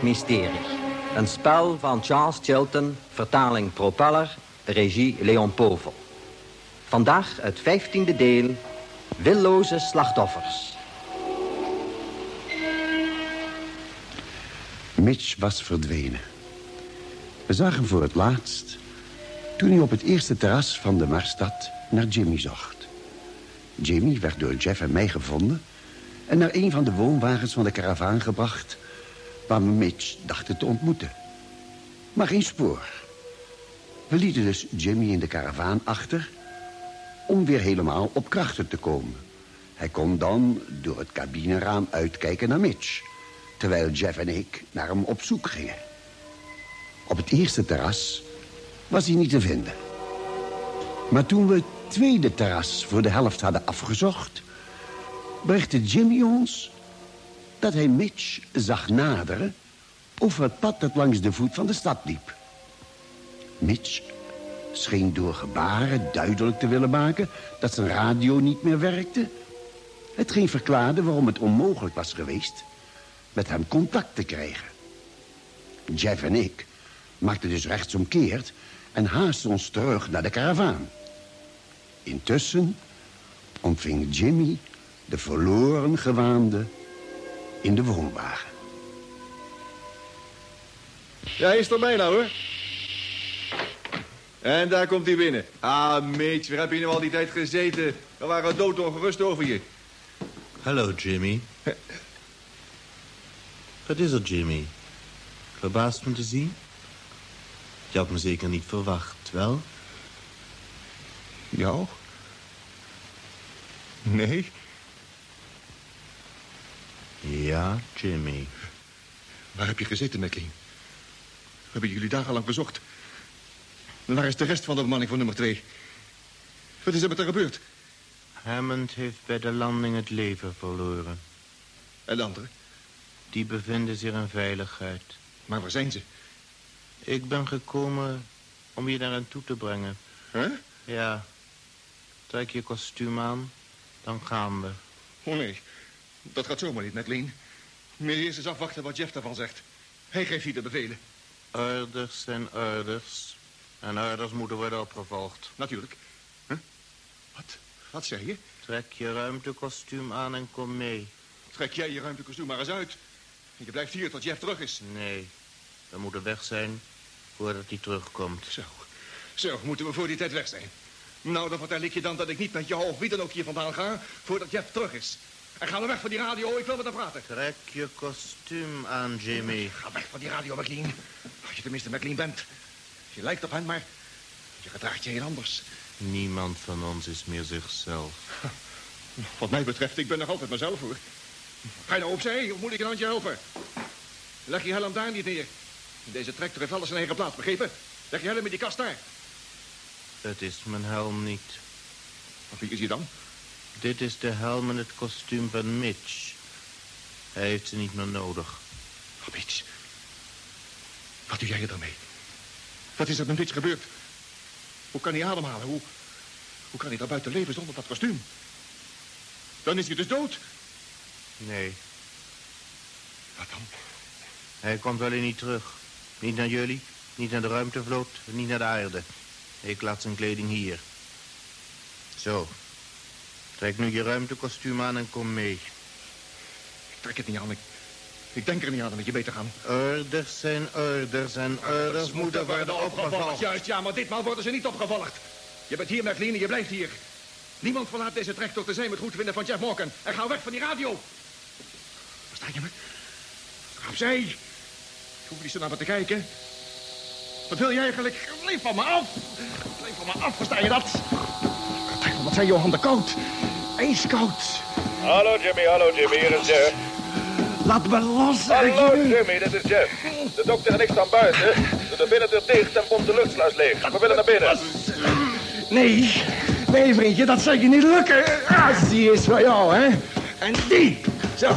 Het Marsmysterie. Een spel van Charles Chilton, vertaling Propeller, regie Leon Povel. Vandaag het vijftiende deel, Willoze slachtoffers. Mitch was verdwenen. We zagen hem voor het laatst toen hij op het eerste terras van de Marsstad naar Jimmy zocht. Jimmy werd door Jeff en mij gevonden en naar een van de woonwagens van de karavaan gebracht waar we Mitch dachten te ontmoeten. Maar geen spoor. We lieten dus Jimmy in de karavaan achter om weer helemaal op krachten te komen. Hij kon dan door het cabineraam uitkijken naar Mitch... terwijl Jeff en ik naar hem op zoek gingen. Op het eerste terras was hij niet te vinden. Maar toen we het tweede terras voor de helft hadden afgezocht... berichtte Jimmy ons dat hij Mitch zag naderen... over het pad dat langs de voet van de stad liep. Mitch scheen door gebaren duidelijk te willen maken... dat zijn radio niet meer werkte. Hetgeen verklaarde waarom het onmogelijk was geweest... met hem contact te krijgen. Jeff en ik maakten dus rechtsomkeerd... en haasten ons terug naar de karavaan. Intussen ontving Jimmy de verloren gewaande in de woonwagen. Ja, hij is er bijna hoor. En daar komt hij binnen. Ah, Mitch, waar heb je nu al die tijd gezeten? We waren doodongerust over je. Hallo, Jimmy. Wat is er, Jimmy? Verbaasd me te zien? Je had me zeker niet verwacht, wel? Jou? Nee. Ja, Jimmy. Waar heb je gezeten? We hebben jullie dagenlang bezocht. En waar is de rest van de bemanning van nummer twee? Wat is er met haar gebeurd? Hammond heeft bij de landing het leven verloren. En de anderen? Die bevinden zich in veiligheid. Maar waar zijn ze? Ik ben gekomen om je daar aan toe te brengen. Huh? Ja. Trek je kostuum aan, dan gaan we. Oh nee, dat gaat zomaar niet, McLean. Meer eerst eens afwachten wat Jeff daarvan zegt. Hij geeft hier de bevelen. Orders zijn orders. En orders moeten worden opgevolgd. Natuurlijk. Huh? Wat? Wat zei je? Trek je ruimtekostuum aan en kom mee. Trek jij je ruimtekostuum maar eens uit. Je blijft hier tot Jeff terug is. Nee, we moeten weg zijn voordat hij terugkomt. Zo, zo moeten we voor die tijd weg zijn. Nou, dan vertel ik je dan dat ik niet met jou of wie dan ook hier vandaan ga... voordat Jeff terug is. En ga dan weg van die radio, ik wil met hem praten. Trek je kostuum aan, Jimmy. Ga weg van die radio, McLean. Als je tenminste McLean bent. Je lijkt op hen, maar je gedraagt je heel anders. Niemand van ons is meer zichzelf. Wat mij betreft, ik ben nog altijd mezelf, hoor. Ga je nou opzij, of moet ik een handje helpen? Leg je helm daar niet neer. Deze tractor heeft alles zijn eigen plaats, begrepen? Leg je helm in die kast daar. Het is mijn helm niet. Wie is hij dan? Dit is de helm en het kostuum van Mitch. Hij heeft ze niet meer nodig. Oh, Mitch. Wat doe jij er dan mee? Wat is er met Mitch gebeurd? Hoe kan hij ademhalen? Hoe, hoe kan hij daar buiten leven zonder dat kostuum? Dan is hij dus dood. Nee, Wat dan? hij komt alleen niet terug. Niet naar jullie, niet naar de ruimtevloot, niet naar de aarde. Ik laat zijn kleding hier. Zo. Trek nu je ruimtekostuum aan en kom mee. Ik trek het niet aan. Ik, ik denk er niet aan met je te gaan. Orders zijn orders en orders moeten worden opgevolgd. Juist, ja, maar ditmaal worden ze niet opgevolgd. Je bent hier, McLean, en je blijft hier. Niemand verlaat deze tractor te zijn met goed vinden van Jeff Morgan. En ga weg van die radio. Versta je me? Ga opzij. Je hoeft niet zo naar me te kijken. Wat wil je eigenlijk? Blijf van me af. Blijf van me af, versta je dat? Me zijn je handen koud. Ijskoud. Hallo Jimmy, hallo Jimmy, hier is Jeff. Laat me los, Hallo Jimmy, dit is Jeff. De dokter en ik staan buiten. Doe de binnendeur dicht en pompt de luchtsluis leeg. We willen naar binnen. Nee, nee vriendje, dat zal je niet lukken. Ah, die is voor jou, hè. En die. Zo.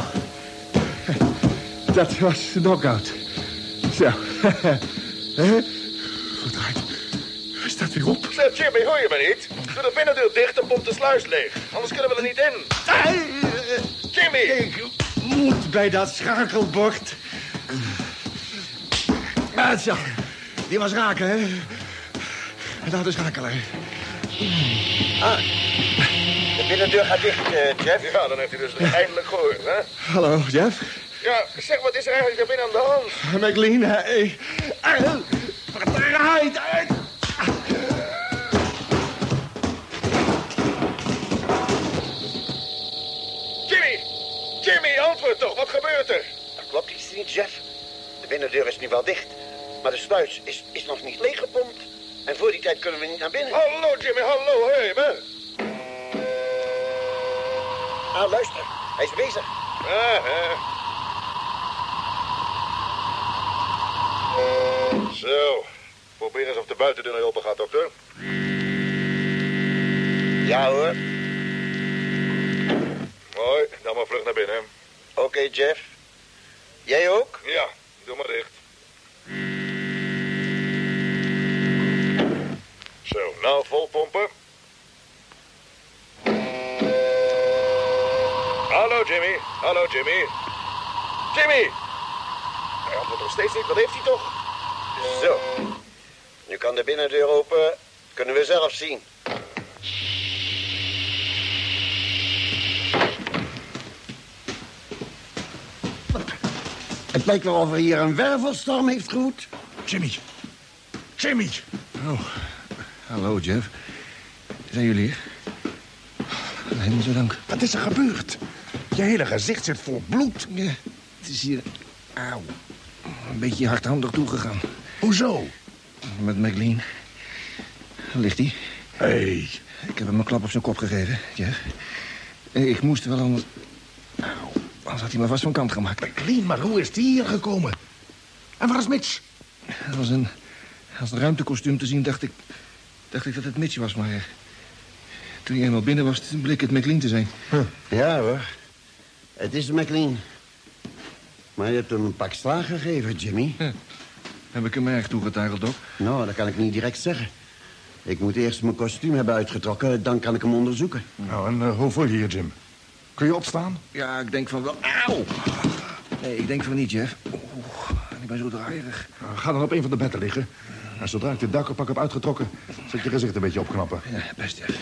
Dat was de knockout. Zo. Verdraaid. Hij staat weer op. Zeg Jimmy, hoor je me niet? Doe de binnendeur dicht en pompt de sluis leeg. Anders kunnen we er niet in. Jimmy! Ik moet bij dat schakelbord. Ah, zo. Die was raken, hè? Dat is schakelen. De binnendeur gaat dicht, eh, Jeff. Ja, dan heeft hij dus eindelijk gehoord, hè? Hallo, Jeff. Ja, zeg, wat is er eigenlijk er binnen aan de hand? McLean, hey. Ah, Verdraaid uit. Jimmy, antwoord toch, wat gebeurt er? Dat klopt iets niet, Jeff. De binnendeur is nu wel dicht. Maar de sluis is, is nog niet leeggepompt. En voor die tijd kunnen we niet naar binnen. Hallo Jimmy, hallo, hoor je me? Ah, luister. Hij is bezig. Ah, ah. Zo, probeer eens of de buitendeur open gaat, dokter. Ja hoor. Mooi, dan maar vlug naar binnen. Oké, Jeff. Jij ook? Ja, doe maar dicht. Zo, nou vol pompen. Hallo Jimmy, hallo Jimmy. Jimmy! Hij antwoordt nog steeds niet, wat heeft hij toch? Zo. Nu kan de binnendeur open. Kunnen we zelf zien. Het lijkt wel of er hier een wervelstorm heeft gewoed. Jimmy. Jimmy. Oh, hallo Jeff. Zijn jullie hier? Helemaal zo dank. Wat is er gebeurd? Je hele gezicht zit vol bloed. Ja, het is hier... Auw. Een beetje hardhandig toegegaan. Hoezo? Met McLean. Daar ligt hij. Hé, hey, Ik heb hem een klap op zijn kop gegeven, Jeff. Eh, Ik moest wel anders... Anders had hij me vast van kant gemaakt. McLean, maar hoe is die hier gekomen? En waar is Mitch? Als een, als een ruimtekostuum te zien dacht ik... dacht ik dat het Mitch was, maar... eh, Toen hij eenmaal binnen was, toen bleek het McLean te zijn. Ja hoor. Het is McLean. Maar je hebt hem een pak slaag gegeven, Jimmy. Heb ik hem erg toegetuigeld, Doc? Nou, dat kan ik niet direct zeggen. Ik moet eerst mijn kostuum hebben uitgetrokken, dan kan ik hem onderzoeken. Nou, en eh, hoe voel je je, Jim? Kun je opstaan? Ja, ik denk van wel... Auw! Nee, ik denk van niet, Jeff. Oeh, ik ben zo draaierig. Nou, ga dan op een van de bedden liggen. En zodra ik dit duikerpak heb uitgetrokken... zet je gezicht een beetje opknappen. Ja, best, Jeff.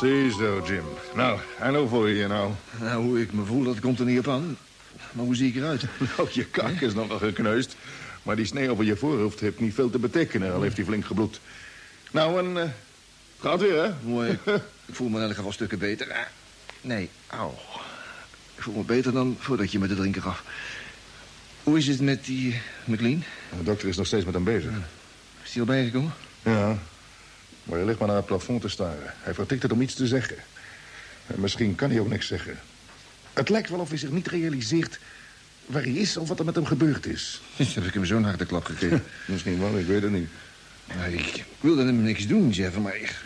Ziezo, Jim. Nou, en hoe voel je je nou? Nou, hoe ik me voel, dat komt er niet op aan. Maar hoe zie ik eruit? Nou, je kak is nog wel gekneusd. Maar die snee over je voorhoofd heeft niet veel te betekenen, al heeft hij flink gebloed. Nou, en... eh, gaat weer, hè? Mooi. Ik voel me in elk geval stukken beter. Nee, auw. Ik voel me beter dan voordat je me de drinken gaf. Hoe is het met die McLean? De dokter is nog steeds met hem bezig. Is hij al bijgekomen? Ja, maar hij ligt maar naar het plafond te staren. Hij vertikt het om iets te zeggen. En misschien kan hij ook niks zeggen. Het lijkt wel of hij zich niet realiseert waar hij is of wat er met hem gebeurd is. Heb ik hem zo'n harde klap gegeven? Misschien wel, ik weet het niet. Nou, ik, wilde hem niks doen, Jeff, maar ik,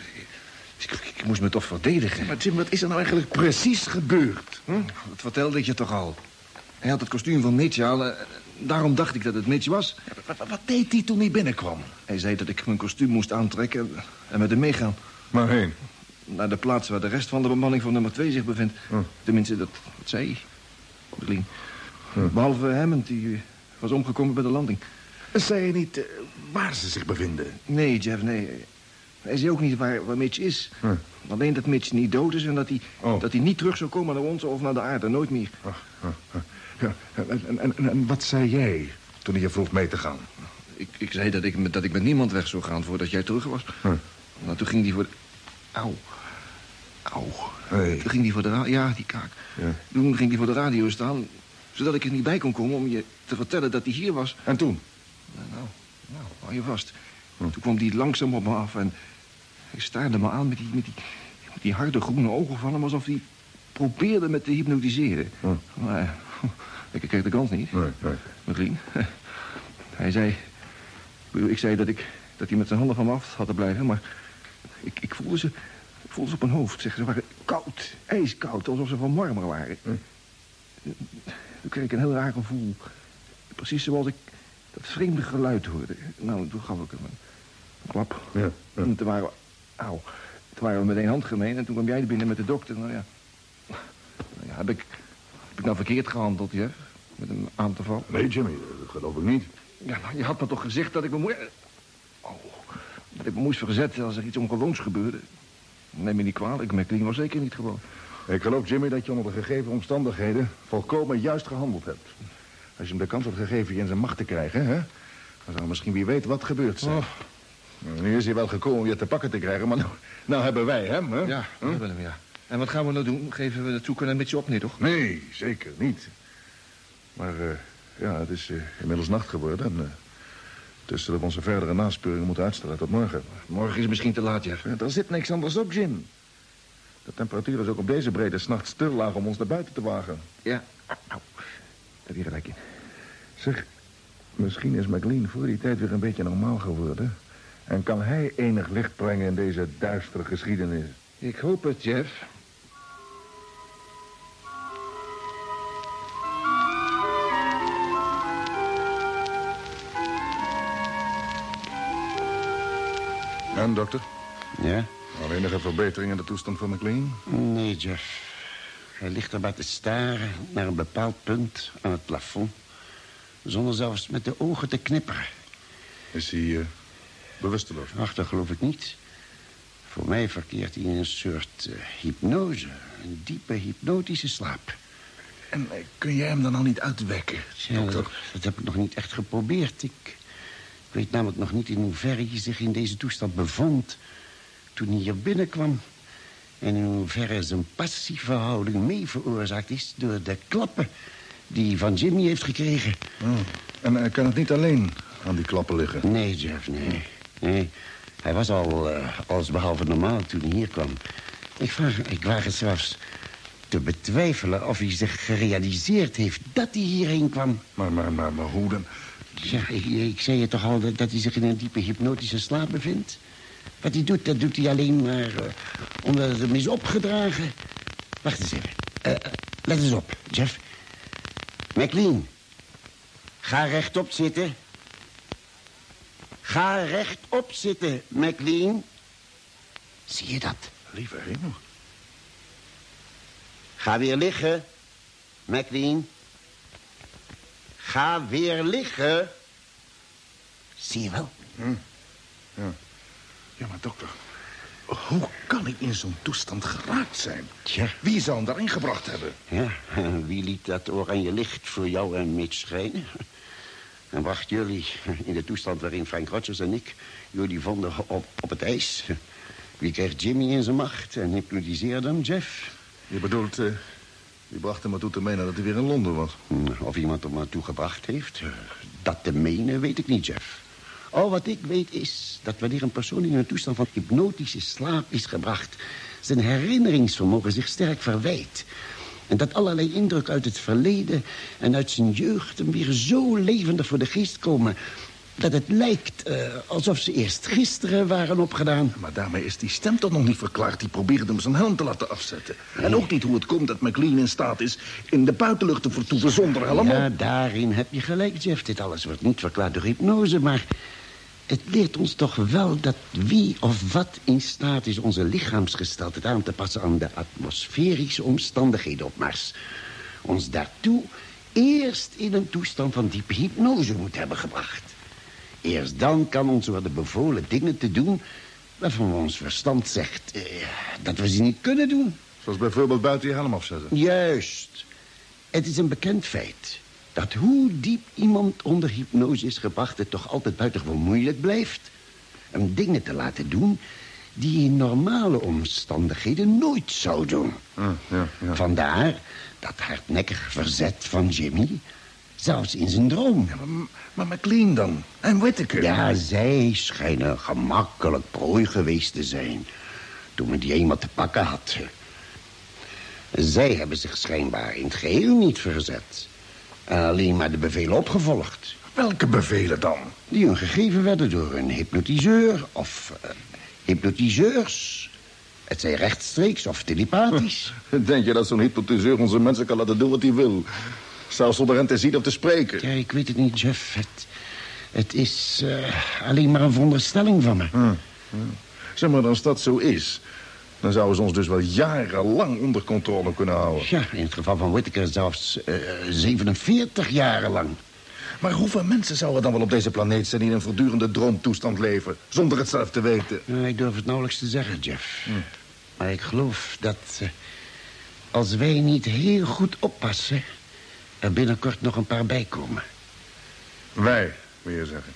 ik, ik moest me toch verdedigen. Maar Jim, wat is er nou eigenlijk precies gebeurd? Hm? Dat vertelde ik je toch al. Hij had het kostuum van al. Daarom dacht ik dat het Mitch was. Wat, wat- wat deed hij toen hij binnenkwam? Hij zei dat ik mijn kostuum moest aantrekken en met hem meegaan. Waarheen? Naar de plaats waar de rest van de bemanning van nummer 2 zich bevindt. Hm. Tenminste, dat, dat zei hij. McLean. Behalve Hammond, die eh, was omgekomen bij de landing. Zei je niet eh, waar ze zich bevinden? Nee, Jeff, nee. Hij zei ook niet waar, waar Mitch is. Hm. Alleen dat Mitch niet dood is en dat hij, Oh. dat hij niet terug zou komen naar ons of naar de aarde. Nooit meer. Ja, en, en, en, en wat zei jij toen hij je vroeg mee te gaan? Ik, ik zei dat ik, met- dat ik met niemand weg zou gaan voordat jij terug was. Hm. Nou, toen ging hij voor... de- Auw. Auw. Hey. Toen ging hij voor de radio... Ja, die kaak. Ja. Toen ging hij voor de radio staan... zodat ik er niet bij kon komen om je te vertellen dat hij hier was. En toen? Nou, nou, nou hou je vast. Toen kwam hij langzaam op me af en... hij staarde me aan met die, met die, met die harde groene ogen van hem... alsof hij probeerde me te hypnotiseren. Hm. Maar ik kreeg de kans niet. Nee, nee. McLean. Hij zei... ik zei dat, ik, dat hij met zijn handen van me af had te blijven, maar... Ik, ik, voelde ze, ik voelde ze op mijn hoofd. Zeg, ze waren koud, ijskoud, alsof ze van marmer waren. Toen kreeg ik een heel raar gevoel. Precies zoals ik dat vreemde geluid hoorde. Nou, toen gaf ik hem een klap. Ja, ja. En toen waren we... Auw. Toen waren we meteen handgemeen en toen kwam jij er binnen met de dokter. Nou ja... Nou ja, heb ik, ik nou verkeerd gehandeld, Jeff? Met een aan te vallen? Nee, Jimmy, dat geloof ik niet. Ja, maar je had me toch gezegd dat ik me moest... Oh, dat ik me moest verzetten als er iets ongewoons gebeurde. Neem me niet kwalijk, McLean was zeker niet gewoon. Ik geloof, Jimmy, dat je onder de gegeven omstandigheden volkomen juist gehandeld hebt. Als je hem de kans had gegeven je in zijn macht te krijgen, hè, dan zou misschien wie weet wat gebeurd zijn. Oh. Nou, Nu is hij wel gekomen om je te pakken te krijgen, maar nou, nou hebben wij hem, hè? Ja, we hebben hem, ja. En wat gaan we nou doen? Geven we de zoeken een beetje op, nee toch? Nee, zeker niet. Maar eh, ja, het is eh, inmiddels nacht geworden. En, eh, dus zullen we onze verdere naspeuringen moeten uitstellen tot morgen. Morgen is het misschien te laat, Jeff. Ja, er zit niks anders op, Jim. De temperatuur is ook op deze brede s'nachts te laag om ons naar buiten te wagen. Ja. Nou, heb je gelijk in. Zeg, misschien is McLean voor die tijd weer een beetje normaal geworden. En kan hij enig licht brengen in deze duistere geschiedenis. Ik hoop het, Jeff. En, dokter? Ja? Al enige verbetering in de toestand van McLean? Nee, Jeff. Hij ligt er maar te staren naar een bepaald punt aan het plafond. Zonder zelfs met de ogen te knipperen. Is hij eh, bewusteloos? Ach, dat geloof ik niet. Voor mij verkeert hij in een soort eh, hypnose. Een diepe hypnotische slaap. En eh, kun jij hem dan al niet uitwekken, Ja, dokter? dat heb ik nog niet echt geprobeerd. Ik weet namelijk nog niet in hoeverre hij zich in deze toestand bevond... toen hij hier binnenkwam. En in hoeverre zijn passieve houding mee veroorzaakt is... door de klappen die hij van Jimmy heeft gekregen. Oh. En hij kan het niet alleen aan die klappen liggen. Nee, Jeff, nee. Nee, hij was al eh allesbehalve normaal toen hij hier kwam. Ik, vraag, ik waag het zelfs te betwijfelen of hij zich gerealiseerd heeft dat hij hierheen kwam. Maar, maar, maar, maar hoe dan? Ja, ik, ik zei je toch al dat, dat hij zich in een diepe hypnotische slaap bevindt? Wat hij doet, dat doet hij alleen maar eh, omdat het hem is opgedragen. Wacht eens even. Eh, eh, let eens op, Jeff. McLean, ga rechtop zitten. Ga rechtop zitten, McLean. Zie je dat? Lieve hemel. Ga weer liggen, McLean. Ga weer liggen. Zie je wel? Ja, maar dokter, hoe kan hij in zo'n toestand geraakt zijn? Tja. Wie zou hem daarin gebracht hebben? Ja, wie liet dat oranje licht voor jou en Mitch schijnen? En bracht jullie in de toestand waarin Frank Rogers en ik jullie vonden op, op het ijs? Wie kreeg Jimmy in zijn macht en hypnotiseerde hem, Jeff? Je bedoelt, eh, die bracht hem ertoe te menen dat hij weer in Londen was. Hm, Of iemand hem naartoe gebracht heeft? Dat te menen weet ik niet, Jeff. Al wat ik weet is dat wanneer een persoon in een toestand van hypnotische slaap is gebracht... zijn herinneringsvermogen zich sterk verwijt. En dat allerlei indrukken uit het verleden en uit zijn jeugd... hem weer zo levendig voor de geest komen... dat het lijkt eh, alsof ze eerst gisteren waren opgedaan. Maar daarmee is die stem toch nog niet verklaard. Die probeerde hem zijn helm te laten afzetten. En ook niet hoe het komt dat McLean in staat is... in de buitenlucht te vertoeven zonder helm. Ja, daarin heb je gelijk, Jeff. Dit alles wordt niet verklaard door hypnose, maar... het leert ons toch wel dat wie of wat in staat is... onze lichaamsgesteldheid aan te passen aan de atmosferische omstandigheden op Mars... ons daartoe eerst in een toestand van diepe hypnose moet hebben gebracht. Eerst dan kan ons worden bevolen dingen te doen... waarvan ons verstand zegt eh, dat we ze niet kunnen doen. Zoals bijvoorbeeld buiten je helm afzetten. Juist. Het is een bekend feit dat hoe diep iemand onder hypnose is gebracht... het toch altijd buitengewoon moeilijk blijft. Hem dingen te laten doen die in normale omstandigheden nooit zou doen. ja, ja. Vandaar dat hardnekkig verzet van Jimmy, zelfs in zijn droom. Maar, maar McLean dan? En Whittaker? Ja, zij schijnen gemakkelijk prooi geweest te zijn... toen men die eenmaal te pakken had. Zij hebben zich schijnbaar in het geheel niet verzet. En alleen maar de bevelen opgevolgd. Welke bevelen dan? Die hun gegeven werden door een hypnotiseur of eh, hypnotiseurs. Het zij rechtstreeks of telepathisch. Denk je dat zo'n hypnotiseur onze mensen kan laten doen wat hij wil? Zelfs zonder hen te zien of te spreken? Ja, ik weet het niet, Jeff. Het, het is eh, alleen maar een veronderstelling van me. Zeg maar, als dat zo is... dan zouden ze ons dus wel jarenlang onder controle kunnen houden. Ja, in het geval van Whittaker zelfs eh 47 jaren lang. Maar hoeveel mensen zouden dan wel op deze planeet zijn... die in een voortdurende droomtoestand leven... zonder het zelf te weten? Nou, ik durf het nauwelijks te zeggen, Jeff. Maar ik geloof dat eh, als wij niet heel goed oppassen... er binnenkort nog een paar bij komen. Wij, wil je zeggen.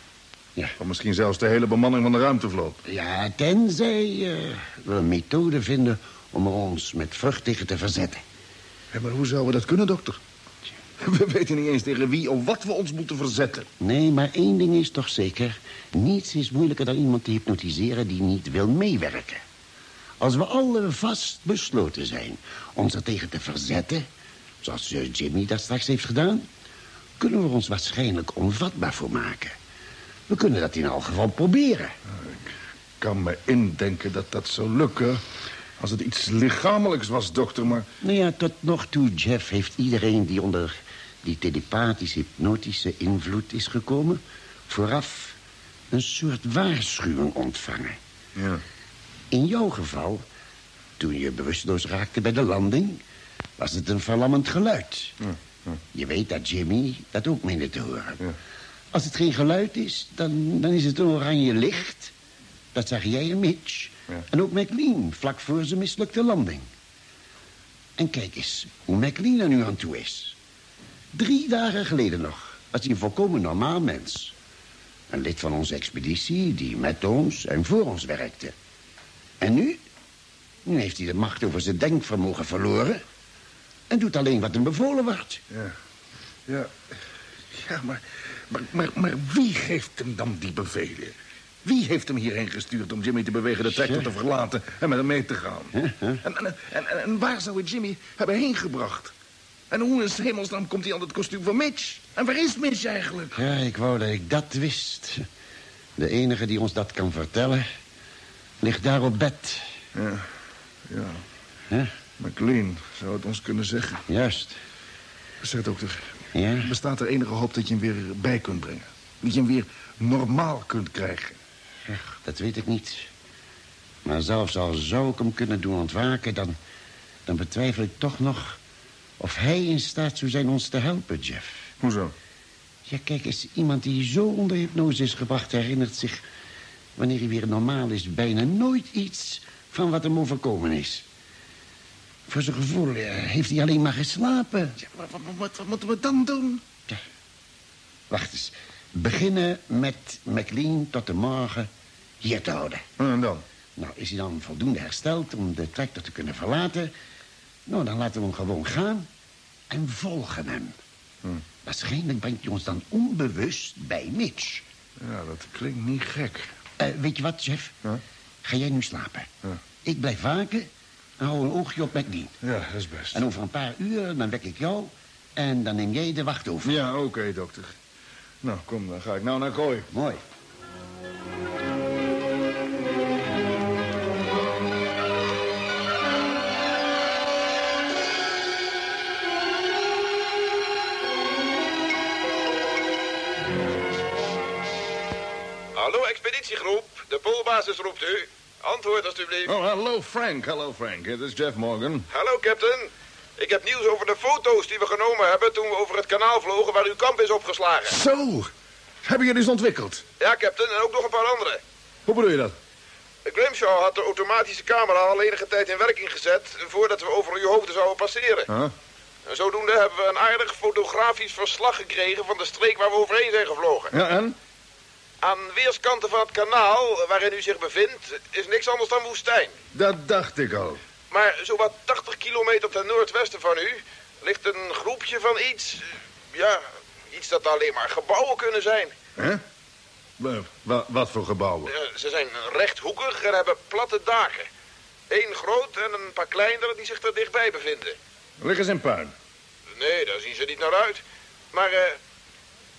Ja. Of misschien zelfs de hele bemanning van de ruimtevloot. Ja, tenzij eh, we een methode vinden om er ons met vrucht tegen te verzetten. Ja, maar hoe zouden we dat kunnen, dokter? We weten niet eens tegen wie of wat we ons moeten verzetten. Nee, maar één ding is toch zeker. Niets is moeilijker dan iemand te hypnotiseren die niet wil meewerken. Als we alle vast besloten zijn ons er tegen te verzetten... zoals Jimmy dat straks heeft gedaan... kunnen we ons waarschijnlijk onvatbaar voor maken. We kunnen dat in elk geval proberen. Ik kan me indenken dat dat zou lukken... als het iets lichamelijks was, dokter, maar... Nou ja, tot nog toe, Jeff, heeft iedereen die onder die telepathisch-hypnotische invloed is gekomen... vooraf een soort waarschuwing ontvangen. Ja. In jouw geval, toen je bewusteloos raakte bij de landing... was het een verlammend geluid. Je weet dat Jimmy dat ook meende te horen. Als het geen geluid is, dan, dan is het een oranje licht. Dat zag jij en Mitch. En ook McLean, vlak voor zijn mislukte landing. En kijk eens hoe McLean er nu aan toe is. Drie dagen geleden nog was hij een volkomen normaal mens. Een lid van onze expeditie die met ons en voor ons werkte. En nu? Nu heeft hij de macht over zijn denkvermogen verloren... en doet alleen wat hem bevolen wordt. Ja, ja, ja maar, maar, maar, maar wie geeft hem dan die bevelen? Wie heeft hem hierheen gestuurd om Jimmy te bewegen de tractor te verlaten en met hem mee te gaan? En, en, en, en, en waar zou het Jimmy hebben heen gebracht? En hoe in hemelsnaam komt hij aan het kostuum van Mitch? En waar is Mitch eigenlijk? Ja, ik wou dat ik dat wist. De enige die ons dat kan vertellen... ligt daar op bed. Ja, ja. McLean zou het ons kunnen zeggen. Juist. Zeg, dokter, Ja? bestaat er enige hoop dat je hem weer bij kunt brengen? Dat je hem weer normaal kunt krijgen? Ach, dat weet ik niet. Maar zelfs al zou ik hem kunnen doen ontwaken... dan, dan betwijfel ik toch nog... of hij in staat zou zijn ons te helpen, Jeff. Hoezo? Ja, kijk eens, iemand die zo onder hypnose is gebracht... herinnert zich, wanneer hij weer normaal is... bijna nooit iets van wat hem overkomen is. Voor zijn gevoel eh, heeft hij alleen maar geslapen. Ja, wat, wat, wat, wat moeten we dan doen? Wacht eens. Beginnen met McLean tot de morgen hier te houden. En dan? Nou, is hij dan voldoende hersteld om de tractor te kunnen verlaten? Nou, dan laten we hem gewoon gaan en volgen hem. Waarschijnlijk brengt hij ons dan onbewust bij Mitch. Ja, dat klinkt niet gek. Eh, weet je wat? Ja? Ga jij nu slapen? Ik blijf waken en hou een oogje op McLean. Ja, dat is best. En over een paar uur dan wek ik jou en dan neem jij de wacht over. Ja, oké, dokter. Nou, kom, dan ga ik nou naar Gooi. Mooi. Hallo, expeditiegroep. De poolbasis roept u. Antwoord alstublieft. Oh, hallo Frank. Hallo Frank. Het is Jeff Morgan. Hallo, captain. Ik heb nieuws over de foto's die we genomen hebben toen we over het kanaal vlogen waar uw kamp is opgeslagen. Zo, hebben jullie eens ontwikkeld? Ja, captain, en ook nog een paar andere. Hoe bedoel je dat? Grimshaw had de automatische camera al enige tijd in werking gezet voordat we over uw hoofden zouden passeren. Huh? En zodoende hebben we een aardig fotografisch verslag gekregen van de streek waar we overheen zijn gevlogen. Ja, en? Aan weerskanten van het kanaal waarin u zich bevindt... is niks anders dan woestijn. Dat dacht ik al. Maar zowat 80 kilometer ten noordwesten van u... ligt een groepje van iets... eh, Ja, iets dat alleen maar gebouwen kunnen zijn. Hè? Wa- wa- wat voor gebouwen? Eh, Ze zijn rechthoekig en hebben platte daken. Eén groot en een paar kleinere die zich er dichtbij bevinden. Liggen ze in puin? Nee, daar zien ze niet naar uit. Maar eh,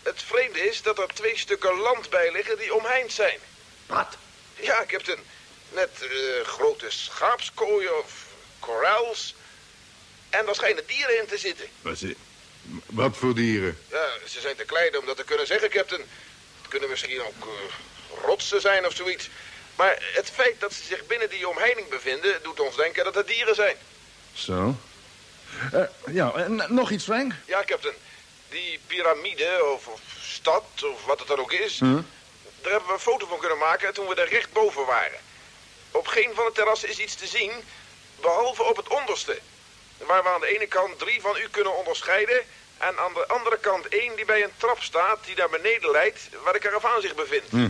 het vreemde is dat er twee stukken land bij liggen die omheind zijn. Wat? Ja, captain. Net eh, grote schaapskooien of corrals. En daar schijnen dieren in te zitten. Wat, ze- wat voor dieren? Ja, ze zijn te klein om dat te kunnen zeggen, captain. Het kunnen misschien ook eh, rotsen zijn of zoiets. Maar het feit dat ze zich binnen die omheining bevinden... doet ons denken dat het dieren zijn. Zo. Eh, ja, en nog iets, Frank? Ja, captain. Die piramide of, of stad of wat het dan ook is... Hm? daar hebben we een foto van kunnen maken toen we er recht boven waren. Op geen van de terrassen is iets te zien, behalve op het onderste. Waar we aan de ene kant drie van u kunnen onderscheiden... en aan de andere kant één die bij een trap staat die naar beneden leidt... waar de karavaan zich bevindt. Hm.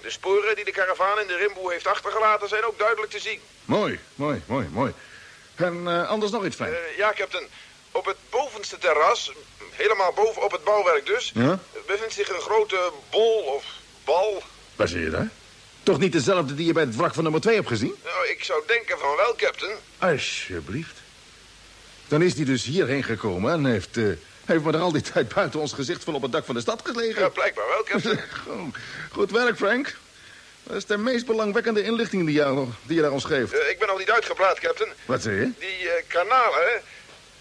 De sporen die de karavaan in de rimboe heeft achtergelaten zijn ook duidelijk te zien. Mooi, mooi, mooi, mooi. En eh, anders nog iets, Frank? Eh, ja, captain. Op het bovenste terras, helemaal boven op het bouwwerk dus... Ja? bevindt zich een grote bol of bal. Waar zie je daar? Toch niet dezelfde die je bij het wrak van nummer 2 hebt gezien? Nou, ik zou denken van wel, captain. Alsjeblieft. Dan is hij dus hierheen gekomen en heeft, eh, heeft me er al die tijd buiten ons gezicht van op het dak van de stad gelegen. Ja, blijkbaar wel, captain. Goed- Goed werk, Frank. Dat is de meest belangwekkende inlichting die je, die je daar ons geeft. Eh, ik ben nog niet uitgepraat, captain. Wat zeg je? Die eh, kanalen,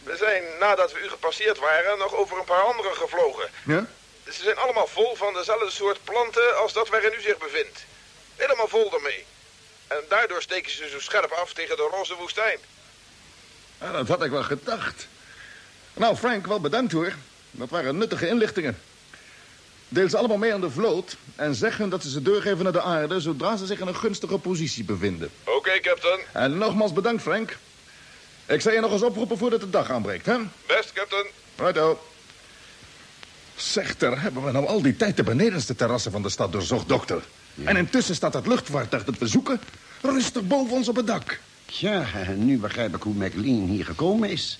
we zijn nadat we u gepasseerd waren nog over een paar andere gevlogen. Ja? Ze zijn allemaal vol van dezelfde soort planten als dat waarin u zich bevindt. Helemaal vol daarmee. En daardoor steken ze zo scherp af tegen de roze woestijn. Ja, dat had ik wel gedacht. Nou, Frank, wel bedankt hoor. Dat waren nuttige inlichtingen. Deel ze allemaal mee aan de vloot en zeg hun dat ze ze doorgeven naar de aarde... zodra ze zich in een gunstige positie bevinden. Oké, captain. En nogmaals bedankt, Frank. Ik zal je nog eens oproepen voordat de dag aanbreekt, hè? Best, captain. Righto. Zeg, daar hebben we nou al die tijd de benedenste terrassen van de stad doorzocht, dokter. En intussen staat dat luchtvaartuig dat we zoeken rustig boven ons op het dak. Ja, nu begrijp ik hoe McLean hier gekomen is.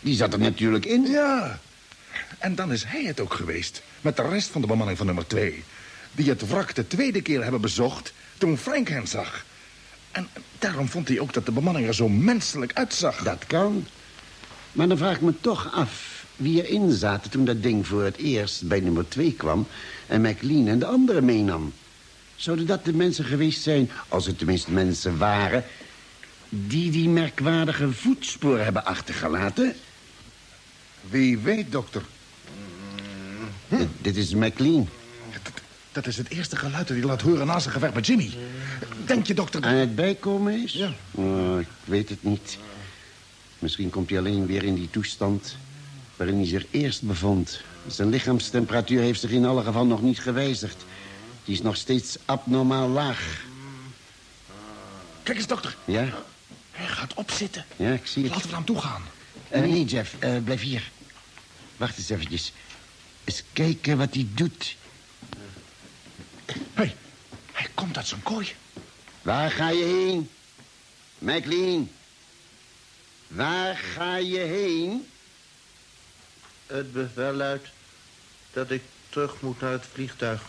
Die zat er natuurlijk in. Ja. En dan is hij het ook geweest, met de rest van de bemanning van nummer 2... die het wrak de tweede keer hebben bezocht toen Frank hen zag. En daarom vond hij ook dat de bemanning er zo menselijk uitzag. Dat kan. Maar dan vraag ik me toch af wie erin zaten toen dat ding voor het eerst bij nummer 2 kwam... en McLean en de anderen meenam. Zouden dat de mensen geweest zijn, als het tenminste mensen waren... die die merkwaardige voetsporen hebben achtergelaten? Wie weet, dokter. Dit, dit is McLean. Dat is het eerste geluid dat hij laat horen na zijn gevecht met Jimmy. Denk je, dokter... Aan het bijkomen is? Ja. Oh, ik weet het niet. Misschien komt hij alleen weer in die toestand waarin hij zich eerst bevond. Zijn lichaamstemperatuur heeft zich in alle geval nog niet gewijzigd. Die is nog steeds abnormaal laag. Kijk eens, dokter. Ja, Hij gaat opzitten. ja, ik zie het. Laten we naar hem toe gaan. Eh, nee, Jeff, eh, blijf hier. Wacht eens eventjes. Eens kijken wat hij doet. Hé, hey, hij komt uit zijn kooi. Waar ga je heen? McLean. Waar ga je heen? Het bevel luidt dat ik terug moet naar het vliegtuig.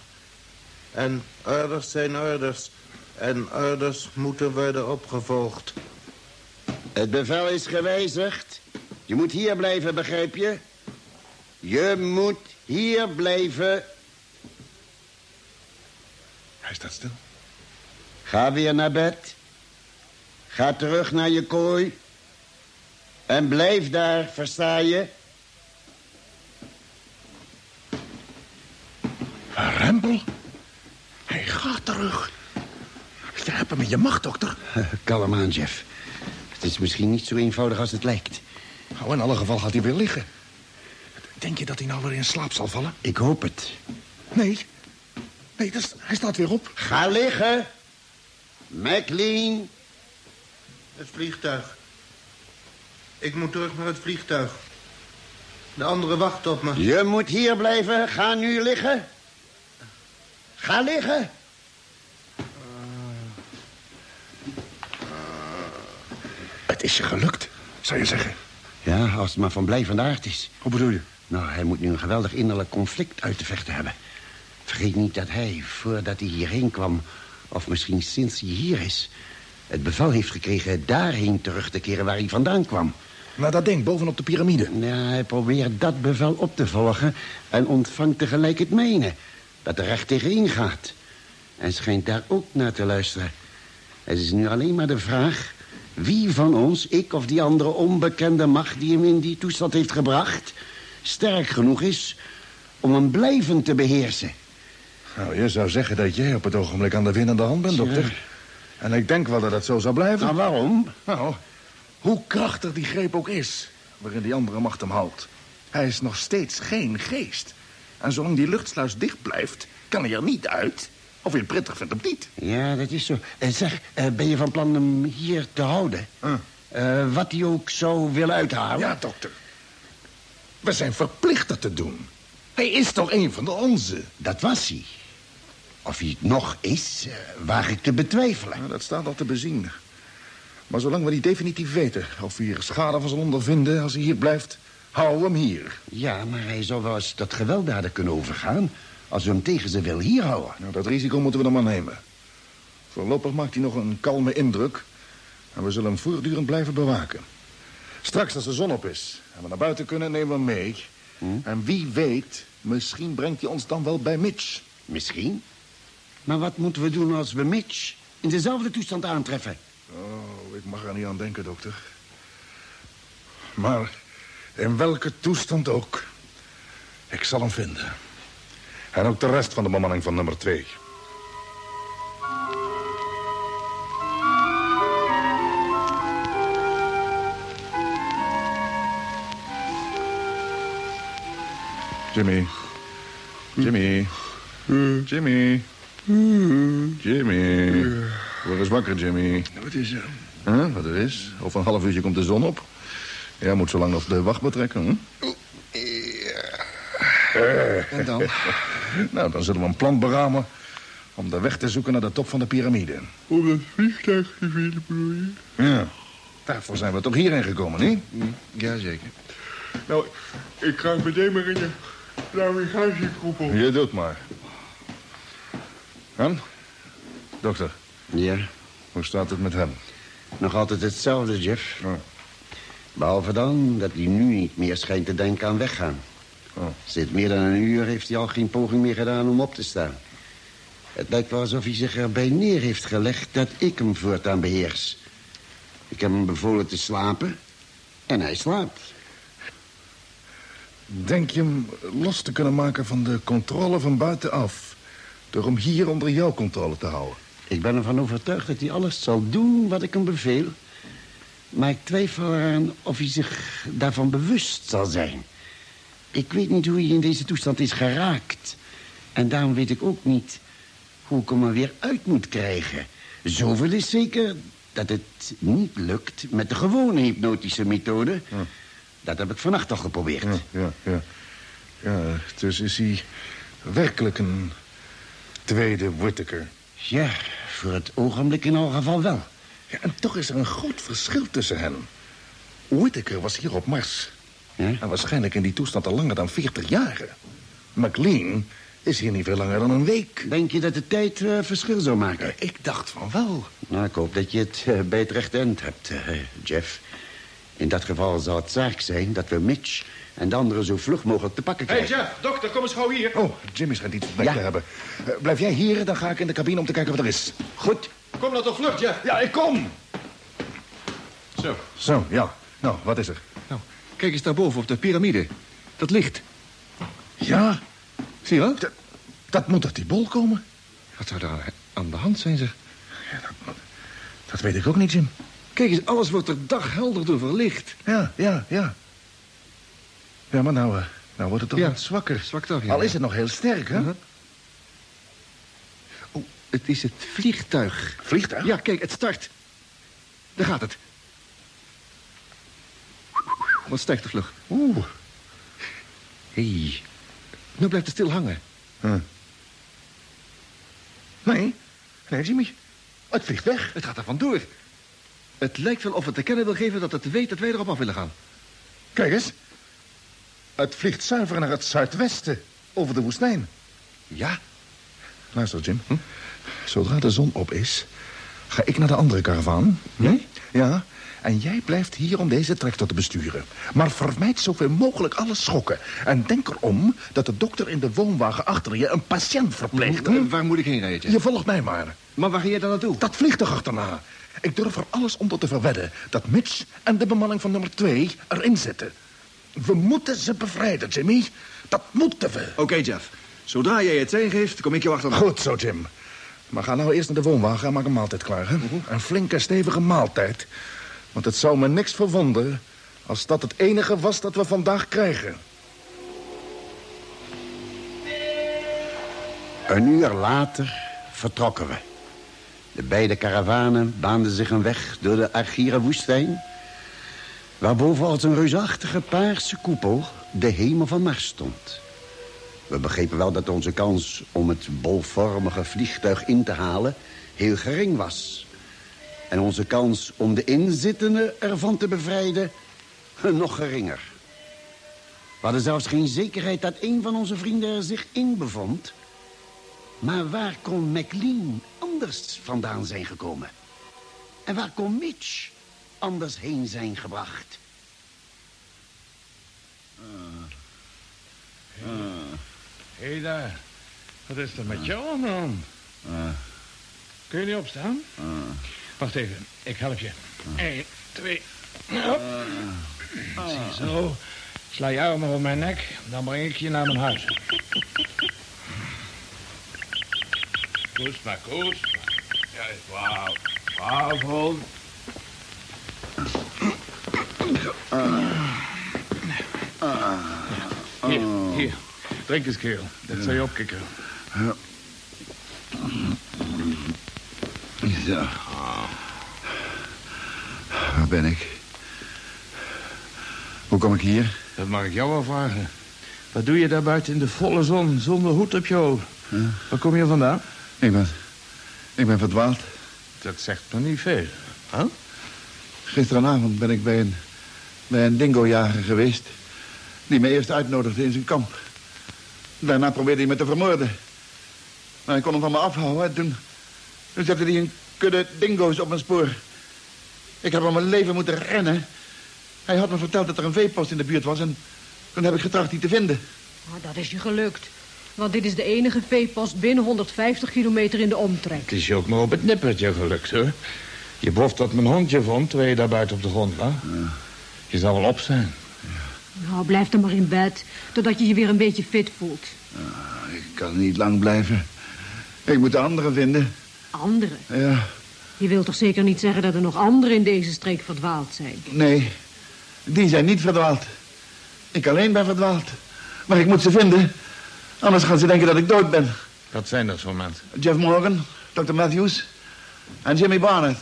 En orders zijn orders. En orders moeten worden opgevolgd. Het bevel is gewijzigd. Je moet hier blijven, begrijp je? Je moet hier blijven. Hij staat stil. Ga weer naar bed. Ga terug naar je kooi. En blijf daar, versta je? Rempel? Hij gaat terug. Hebt hem in je macht, dokter. Kalm aan, Jeff. Het is misschien niet zo eenvoudig als het lijkt. Nou, in alle geval gaat hij weer liggen. Denk je dat hij nou weer in slaap zal vallen? Ik hoop het. Nee. Nee, dat is- hij staat weer op. Ga liggen. McLean. Het vliegtuig. Ik moet terug naar het vliegtuig. De anderen wachten op me. Je moet hier blijven. Ga nu liggen. Ga liggen. Het is je gelukt, zou je zeggen. Ja, als het maar van blijvende aard is. Hoe bedoel je? Nou, hij moet nu een geweldig innerlijk conflict uit te vechten hebben. Vergeet niet dat hij, voordat hij hierheen kwam... of misschien sinds hij hier is... het bevel heeft gekregen daarheen terug te keren waar hij vandaan kwam. Nou, dat ding bovenop de piramide. Ja, hij probeert dat bevel op te volgen... en ontvangt tegelijk het mijne. Dat er recht tegenin gaat. En schijnt daar ook naar te luisteren. Het is nu alleen maar de vraag... wie van ons, ik of die andere onbekende macht... die hem in die toestand heeft gebracht... sterk genoeg is om hem blijvend te beheersen. Nou, je zou zeggen dat jij op het ogenblik aan de winnende hand bent, dokter. En ik denk wel dat het zo zal blijven. Nou, waarom? Nou, hoe krachtig die greep ook is, waarin die andere macht hem houdt. Hij is nog steeds geen geest. En zolang die luchtsluis dicht blijft, kan hij er niet uit. Of je het prettig vindt of niet. Ja, dat is zo. Eh, zeg, eh, ben je van plan hem hier te houden? Huh. Eh, wat hij ook zou willen uithalen? Ja, dokter. We zijn verplicht dat te doen. Hij is toch een van de onze. Dat was hij. Of hij het nog is, eh, waag ik te betwijfelen. Nou, dat staat al te bezien. Maar zolang we niet definitief weten of we hier schade van zal ondervinden als hij hier blijft, houden we hem hier. Ja, maar hij zou wel eens dat gewelddadig kunnen overgaan... als we hem tegen zijn wil hier houden. Nou, dat risico moeten we dan maar nemen. Voorlopig maakt hij nog een kalme indruk. En we zullen hem voortdurend blijven bewaken. Straks als de zon op is en we naar buiten kunnen, nemen we hem mee. En wie weet, misschien brengt hij ons dan wel bij Mitch. Misschien. Maar wat moeten we doen als we Mitch in dezelfde toestand aantreffen? Oh, ik mag er niet aan denken, dokter. Maar in welke toestand ook, ik zal hem vinden. En ook de rest van de bemanning van nummer twee. Jimmy. Jimmy. Jimmy. Jimmy. Word eens wakker, Jimmy. Wat is er? Huh, wat er is. Over een half uurtje komt de zon op. Jij moet zo lang nog de wacht betrekken, hè? En dan? Nou, dan zullen we een plan beramen om de weg te zoeken naar de top van de piramide. Om het vliegtuig te vinden, bedoel je? Ja, daarvoor zijn we toch hierheen gekomen, niet? Jazeker. Nou, ik ga meteen maar in de navigatiegroepel. Je doet maar. En? Dokter, Ja, hoe staat het met hem? nog altijd hetzelfde, Jeff. Oh. Behalve dan dat hij nu niet meer schijnt te denken aan weggaan. Oh. Sinds meer dan een uur heeft hij al geen poging meer gedaan om op te staan. Het lijkt wel alsof hij zich erbij neer heeft gelegd dat ik hem voortaan beheers. Ik heb hem bevolen te slapen en hij slaapt. Denk je hem los te kunnen maken van de controle van buitenaf? Door hem hier onder jouw controle te houden? Ik ben ervan overtuigd dat hij alles zal doen wat ik hem beveel. Maar ik twijfel eraan of hij zich daarvan bewust zal zijn. Ik weet niet hoe hij in deze toestand is geraakt. En daarom weet ik ook niet hoe ik hem er weer uit moet krijgen. Zoveel is zeker dat het niet lukt met de gewone hypnotische methode. Dat heb ik vannacht al geprobeerd. Ja, ja, ja. Ja, dus is hij werkelijk een tweede Whittaker. Ja, voor het ogenblik in elk geval wel. Ja, en toch is er een groot verschil tussen hen. Whittaker was hier op Mars. Ja? En waarschijnlijk in die toestand al langer dan 40 jaren. McLean is hier niet veel langer dan een week. Denk je dat de tijd eh, verschil zou maken? Ik dacht van wel. Nou, ik hoop dat je het eh, bij het rechte eind hebt, eh, Jeff. In dat geval zal het zaak zijn dat we Mitch en de anderen zo vlug mogelijk te pakken Hey krijgen. Jeff, dokter, kom eens gauw hier. Oh, Jimmy schijnt iets weg Ja. te hebben. Eh, blijf jij hier, dan ga ik in de cabine om te kijken wat er is. Goed. Kom nou toch vlug, Jeff. Ja, ik kom. Zo. Zo, ja. Nou, wat is er? Nou, kijk eens daarboven op de piramide. Dat licht. Ja, Zie je dat? dat, dat moet uit die bol komen. Wat zou daar aan de hand zijn, zeg? Dat weet ik ook niet, Jim. Kijk eens, alles wordt er daghelder door verlicht. Ja, ja, ja. Ja, maar nou, eh, nou wordt het toch Ja. wat zwakker. Zwakt af, ja. Al is het nog heel sterk, hè? Mhm. Oh, het is het vliegtuig. Vliegtuig? Ja, kijk, het start. Daar gaat het. Wat stijgt de vlug. Oeh. Hé, hey, nu blijft het stil hangen. Huh. Nee, nee, Jimmy. Het vliegt weg. Het gaat er vandoor. Het lijkt wel of het te kennen wil geven dat het weet dat wij erop af willen gaan. Kijk eens. Het vliegt zuiver naar het zuidwesten, over de woestijn. Ja? Luister, Jim. Zodra de zon op is, ga ik naar de andere karavaan. Hm? Ja, en jij blijft hier om deze tractor te besturen. Maar vermijd zoveel mogelijk alle schokken. En denk erom dat de dokter in de woonwagen achter je een patiënt verpleegt. Eh, waar moet ik heen rijden? Je volgt mij maar. Maar waar ga jij dan naartoe? Dat vliegtuig achterna. Ik durf er alles onder te verwedden dat Mitch en de bemanning van nummer 2 erin zitten. We moeten ze bevrijden, Jimmy. Dat moeten we. Oké, Jeff. Zodra jij het zijn geeft, kom ik je achterna. Goed zo, Jim. Maar ga nou eerst naar de woonwagen en maak een maaltijd klaar. Hè? Een flinke, stevige maaltijd. Want het zou me niks verwonderen als dat het enige was dat we vandaag krijgen. Een uur later vertrokken we. De beide karavanen baanden zich een weg door de Argira woestijn... waarboven als een reusachtige paarse koepel de hemel van Mars stond. We begrepen wel dat onze kans om het bolvormige vliegtuig in te halen heel gering was. En onze kans om de inzittenden ervan te bevrijden nog geringer. We hadden zelfs geen zekerheid dat een van onze vrienden er zich in bevond... Maar waar kon McLean anders vandaan zijn gekomen? En waar kon Mitch anders heen zijn gebracht? Hé hey daar, wat is er met jou aan de hand? Kun je niet opstaan? Wacht even, ik help je. Eén, twee, hop. Zo, sla je armen om mijn nek, dan breng ik je naar mijn huis. Koest maar, koest maar. Ja, wauw. Wauw, Hier, hier. Drink eens, kerel. Dat zou je opkikken. Zo. Waar ben ik? Hoe kom ik hier? Dat mag ik jou wel vragen. Wat doe je daar buiten in de volle zon, zonder hoed op je hoofd? Waar kom je vandaan? Ik ben... Ik ben verdwaald. Dat zegt me niet veel. Huh? Gisteravond ben ik bij een... bij een dingojager geweest... die me eerst uitnodigde in zijn kamp. Daarna probeerde hij me te vermoorden. Maar ik kon hem van me afhouden. Toen, toen zette hij een kudde dingo's op mijn spoor. Ik heb om mijn leven moeten rennen. Hij had me verteld dat er een veepost in de buurt was... en toen heb ik getracht die te vinden. Oh, dat is je gelukt. Want dit is de enige veepost binnen 150 kilometer in de omtrek. Het is je ook maar op het nippertje gelukt, hoor. Je boft dat mijn hondje vond, terwijl je daar buiten op de grond lag. Je zal wel op zijn. Nou, blijf dan maar in bed, totdat je je weer een beetje fit voelt. Ik kan niet lang blijven. Ik moet de anderen vinden. Anderen? Ja, Je wilt toch zeker niet zeggen dat er nog anderen in deze streek verdwaald zijn? nee. Die zijn niet verdwaald. Ik alleen ben verdwaald. Maar ik moet ze vinden. Anders gaan ze denken dat ik dood ben. Wat zijn dat voor mensen? Jeff Morgan, Dr. Matthews en Jimmy Barnett.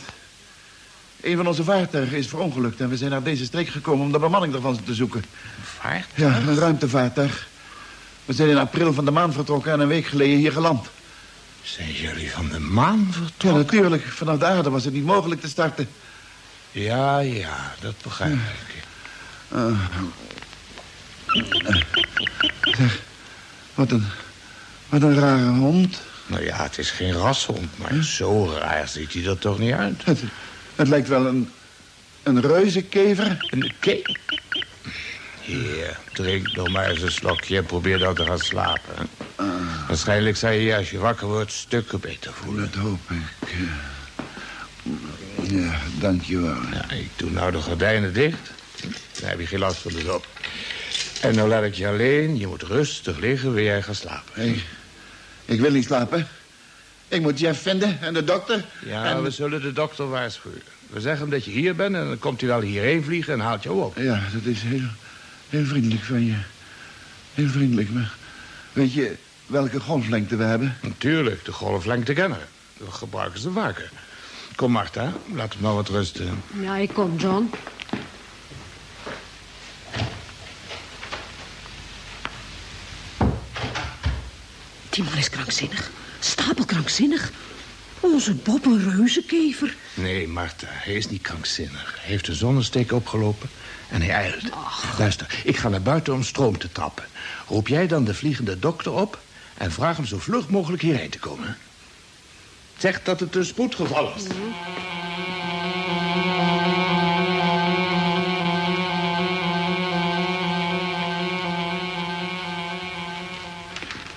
Een van onze vaartuigen is verongelukt en we zijn naar deze streek gekomen om de bemanning ervan te zoeken. Vaart? Ja, een ruimtevaartuig. We zijn in april van de maan vertrokken en een week geleden hier geland. Zijn jullie van de maan Ja, vertrokken? natuurlijk. Vanaf de aarde was het niet mogelijk te starten. Ja, ja, dat begrijp ik. Wat een, wat een rare hond. Nou ja, het is geen rashond, maar zo raar ziet hij er toch niet uit. Het, het lijkt wel een, een reuzenkever. Een kee. Hier, drink nog maar eens een slokje en probeer dan te gaan slapen. hè. Waarschijnlijk zou je je als je wakker wordt stukken beter voelen. Dat hoop ik. Ja, dankjewel. Ja, ik doe nou de gordijnen dicht. Dan heb je geen last van de zon. En nou laat ik je alleen. Je moet rustig liggen, wil jij gaan slapen. Ik, ik wil niet slapen. Ik moet Jeff vinden en de dokter. Ja, en... we zullen de dokter waarschuwen. We zeggen hem dat je hier bent en dan komt hij wel hierheen vliegen en haalt jou op. Ja, dat is heel, heel vriendelijk van je. Heel vriendelijk, maar... Weet je welke golflengte we hebben? Natuurlijk, de golflengte kennen we. Gebruiken ze vaker. Kom, Marta, laat hem nou wat rusten. Ja, ik kom, John. Die man is krankzinnig. Stapelkrankzinnig. Onze Bob een reuzenkever. Nee, Martha, hij is niet krankzinnig. Hij heeft een zonnesteek opgelopen en hij eilt. Luister, ik ga naar buiten om stroom te tappen. Roep jij dan de vliegende dokter op... en vraag hem zo vlug mogelijk hierheen te komen. Zeg dat het een spoedgeval is.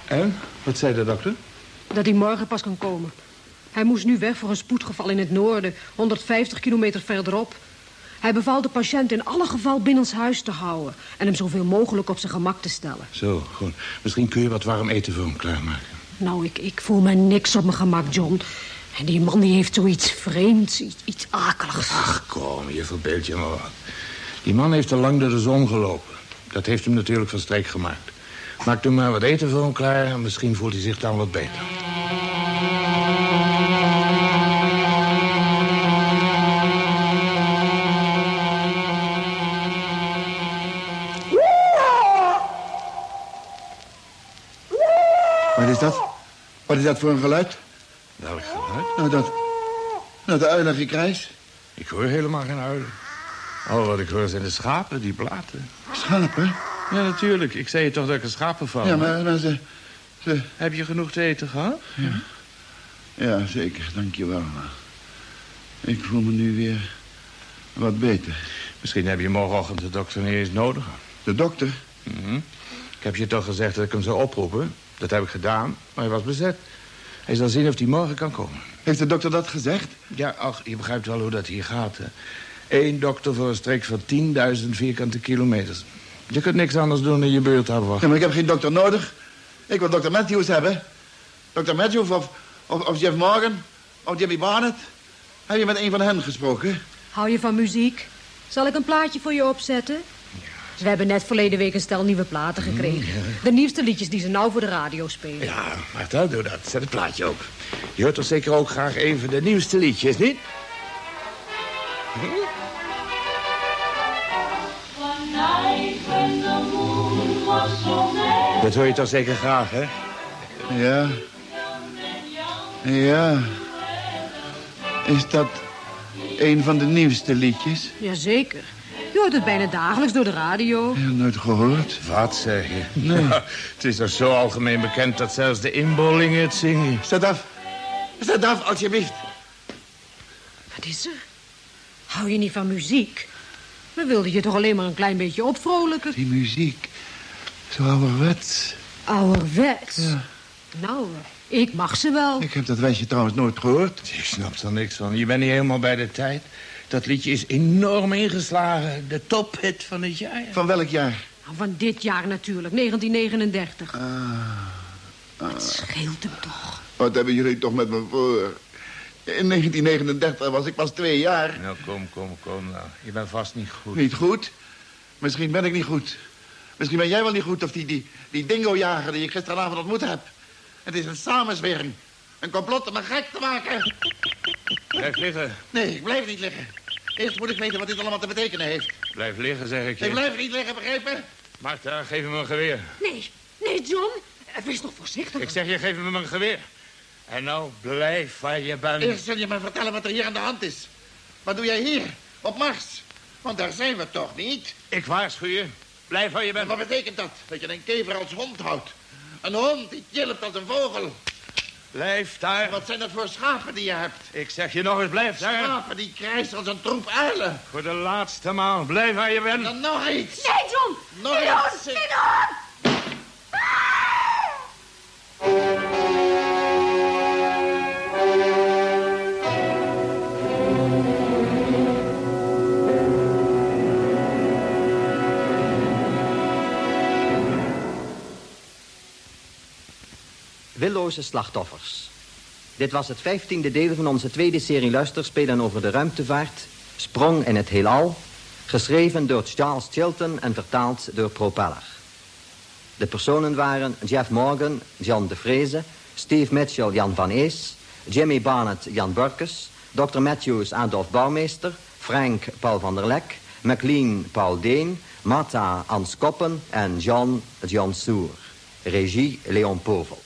En? Wat zei de dokter? Dat hij morgen pas kan komen. Hij moest nu weg voor een spoedgeval in het noorden, 150 kilometer verderop. Hij beval de patiënt in alle geval binnenshuis te houden... en hem zoveel mogelijk op zijn gemak te stellen. Zo, goed. Misschien kun je wat warm eten voor hem klaarmaken. Nou, ik, ik voel me niks op mijn gemak, John. En die man die heeft zoiets vreemds, iets, iets akeligs. Ach, kom, je verbeeld je maar wat. Die man heeft al lang door de zon gelopen. Dat heeft hem natuurlijk van streek gemaakt. Maak nu maar wat eten voor hem klaar... en misschien voelt hij zich dan wat beter. Wat is dat? Wat is dat voor een geluid? Welk geluid? Nou, dat... Nou, de uilengekrijs. Ik hoor helemaal geen uilen. Al wat ik hoor zijn de schapen die blaten. Schapen? Ja, natuurlijk. Ik zei je toch dat ik een schapen val. Ja, maar, maar ze, ze... Heb je genoeg te eten gehad? Ja, zeker. Dank je wel. Ik voel me nu weer wat beter. Misschien heb je morgenochtend de dokter niet eens nodig. De dokter? Mhm. Ik heb je toch gezegd dat ik hem zou oproepen? Dat heb ik gedaan, maar hij was bezet. Hij zal zien of hij morgen kan komen. Heeft de dokter dat gezegd? Ja, ach, je begrijpt wel hoe dat hier gaat, hè. Eén dokter voor een streek van 10.000 vierkante kilometers. Je kunt niks anders doen dan je beurt Ja, afwachten. maar ik heb geen dokter nodig. Ik wil dokter Matthews hebben. Dokter Matthews of, of, of Jeff Morgan of Jimmy Barnett. Heb je met een van hen gesproken? Hou je van muziek? Zal ik een plaatje voor je opzetten? We hebben net verleden week een stel nieuwe platen gekregen. De nieuwste liedjes die ze nou voor de radio spelen. Ja, Martha, doe dat. Zet het plaatje op. Je hoort toch zeker ook graag even de nieuwste liedjes, niet? One Dat hoor je toch zeker graag, hè? Ja. Ja. Is dat een van de nieuwste liedjes? Jazeker. Je hoort het bijna dagelijks door de radio. Ik heb nooit gehoord. Wat zeg je? Nee. het is toch zo algemeen bekend dat zelfs de inbollingen het zingen. Zet af. Zet af, alsjeblieft. Wat is er? Hou je niet van muziek? We wilden je toch alleen maar een klein beetje opvrolijken. Die muziek. Zo ouderwets. Ouderwets. Ja. Nou, ik mag ze wel. Ik heb dat wijsje trouwens nooit gehoord. Ik snap er niks van. Je bent niet helemaal bij de tijd. Dat liedje is enorm ingeslagen. De tophit van het jaar. Van welk jaar? Nou, van dit jaar natuurlijk, 1939. Ah. Wat scheelt hem toch? Wat hebben jullie toch met me voor? In 1939 was ik pas twee jaar. Nou, kom, kom, kom nou. Je bent vast niet goed. Niet goed? Misschien ben ik niet goed. Misschien ben jij wel niet goed of die, die, die dingojager die ik gisteravond ontmoet heb. Het is een samenzwering. Een complot om me gek te maken. Blijf liggen. Nee, ik blijf niet liggen. Eerst moet ik weten wat dit allemaal te betekenen heeft. Blijf liggen, zeg ik Ik je. blijf niet liggen, begrepen? Martha, geef hem een geweer. Nee, nee, John. Wees nog voorzichtig. Ik zeg je, geef hem een geweer. En nou, blijf waar je bent. Eerst zul je me vertellen wat er hier aan de hand is. Wat doe jij hier? Op Mars? Want daar zijn we toch niet? Ik waarschuw je. Blijf waar je En bent. wat betekent dat? Dat je een kever als hond houdt. Een hond die tjilpt als een vogel. Blijf daar. Wat zijn dat voor schapen die je hebt? Ik zeg je nog eens, blijf daar. Schapen die krijsen als een troep uilen. Voor de laatste maal, blijf waar je bent. Dan nog iets. Nee, John. Nog niet iets. doen, niet doen. Willoze slachtoffers. Dit was het vijftiende deel van onze tweede serie luisterspelen over de ruimtevaart... Sprong in het heelal, geschreven door Charles Chilton en vertaald door Propeller. De personen waren Jeff Morgan, John de Vreese... Steve Mitchell, Jan van Ees... Jimmy Barnett, Jan Burkes... Dr. Matthews, Adolf Bouwmeester... Frank, Paul van der Lek... McLean, Paul Deen... Martha, Ans Koppen en John, John Soer. Regie, Leon Povel.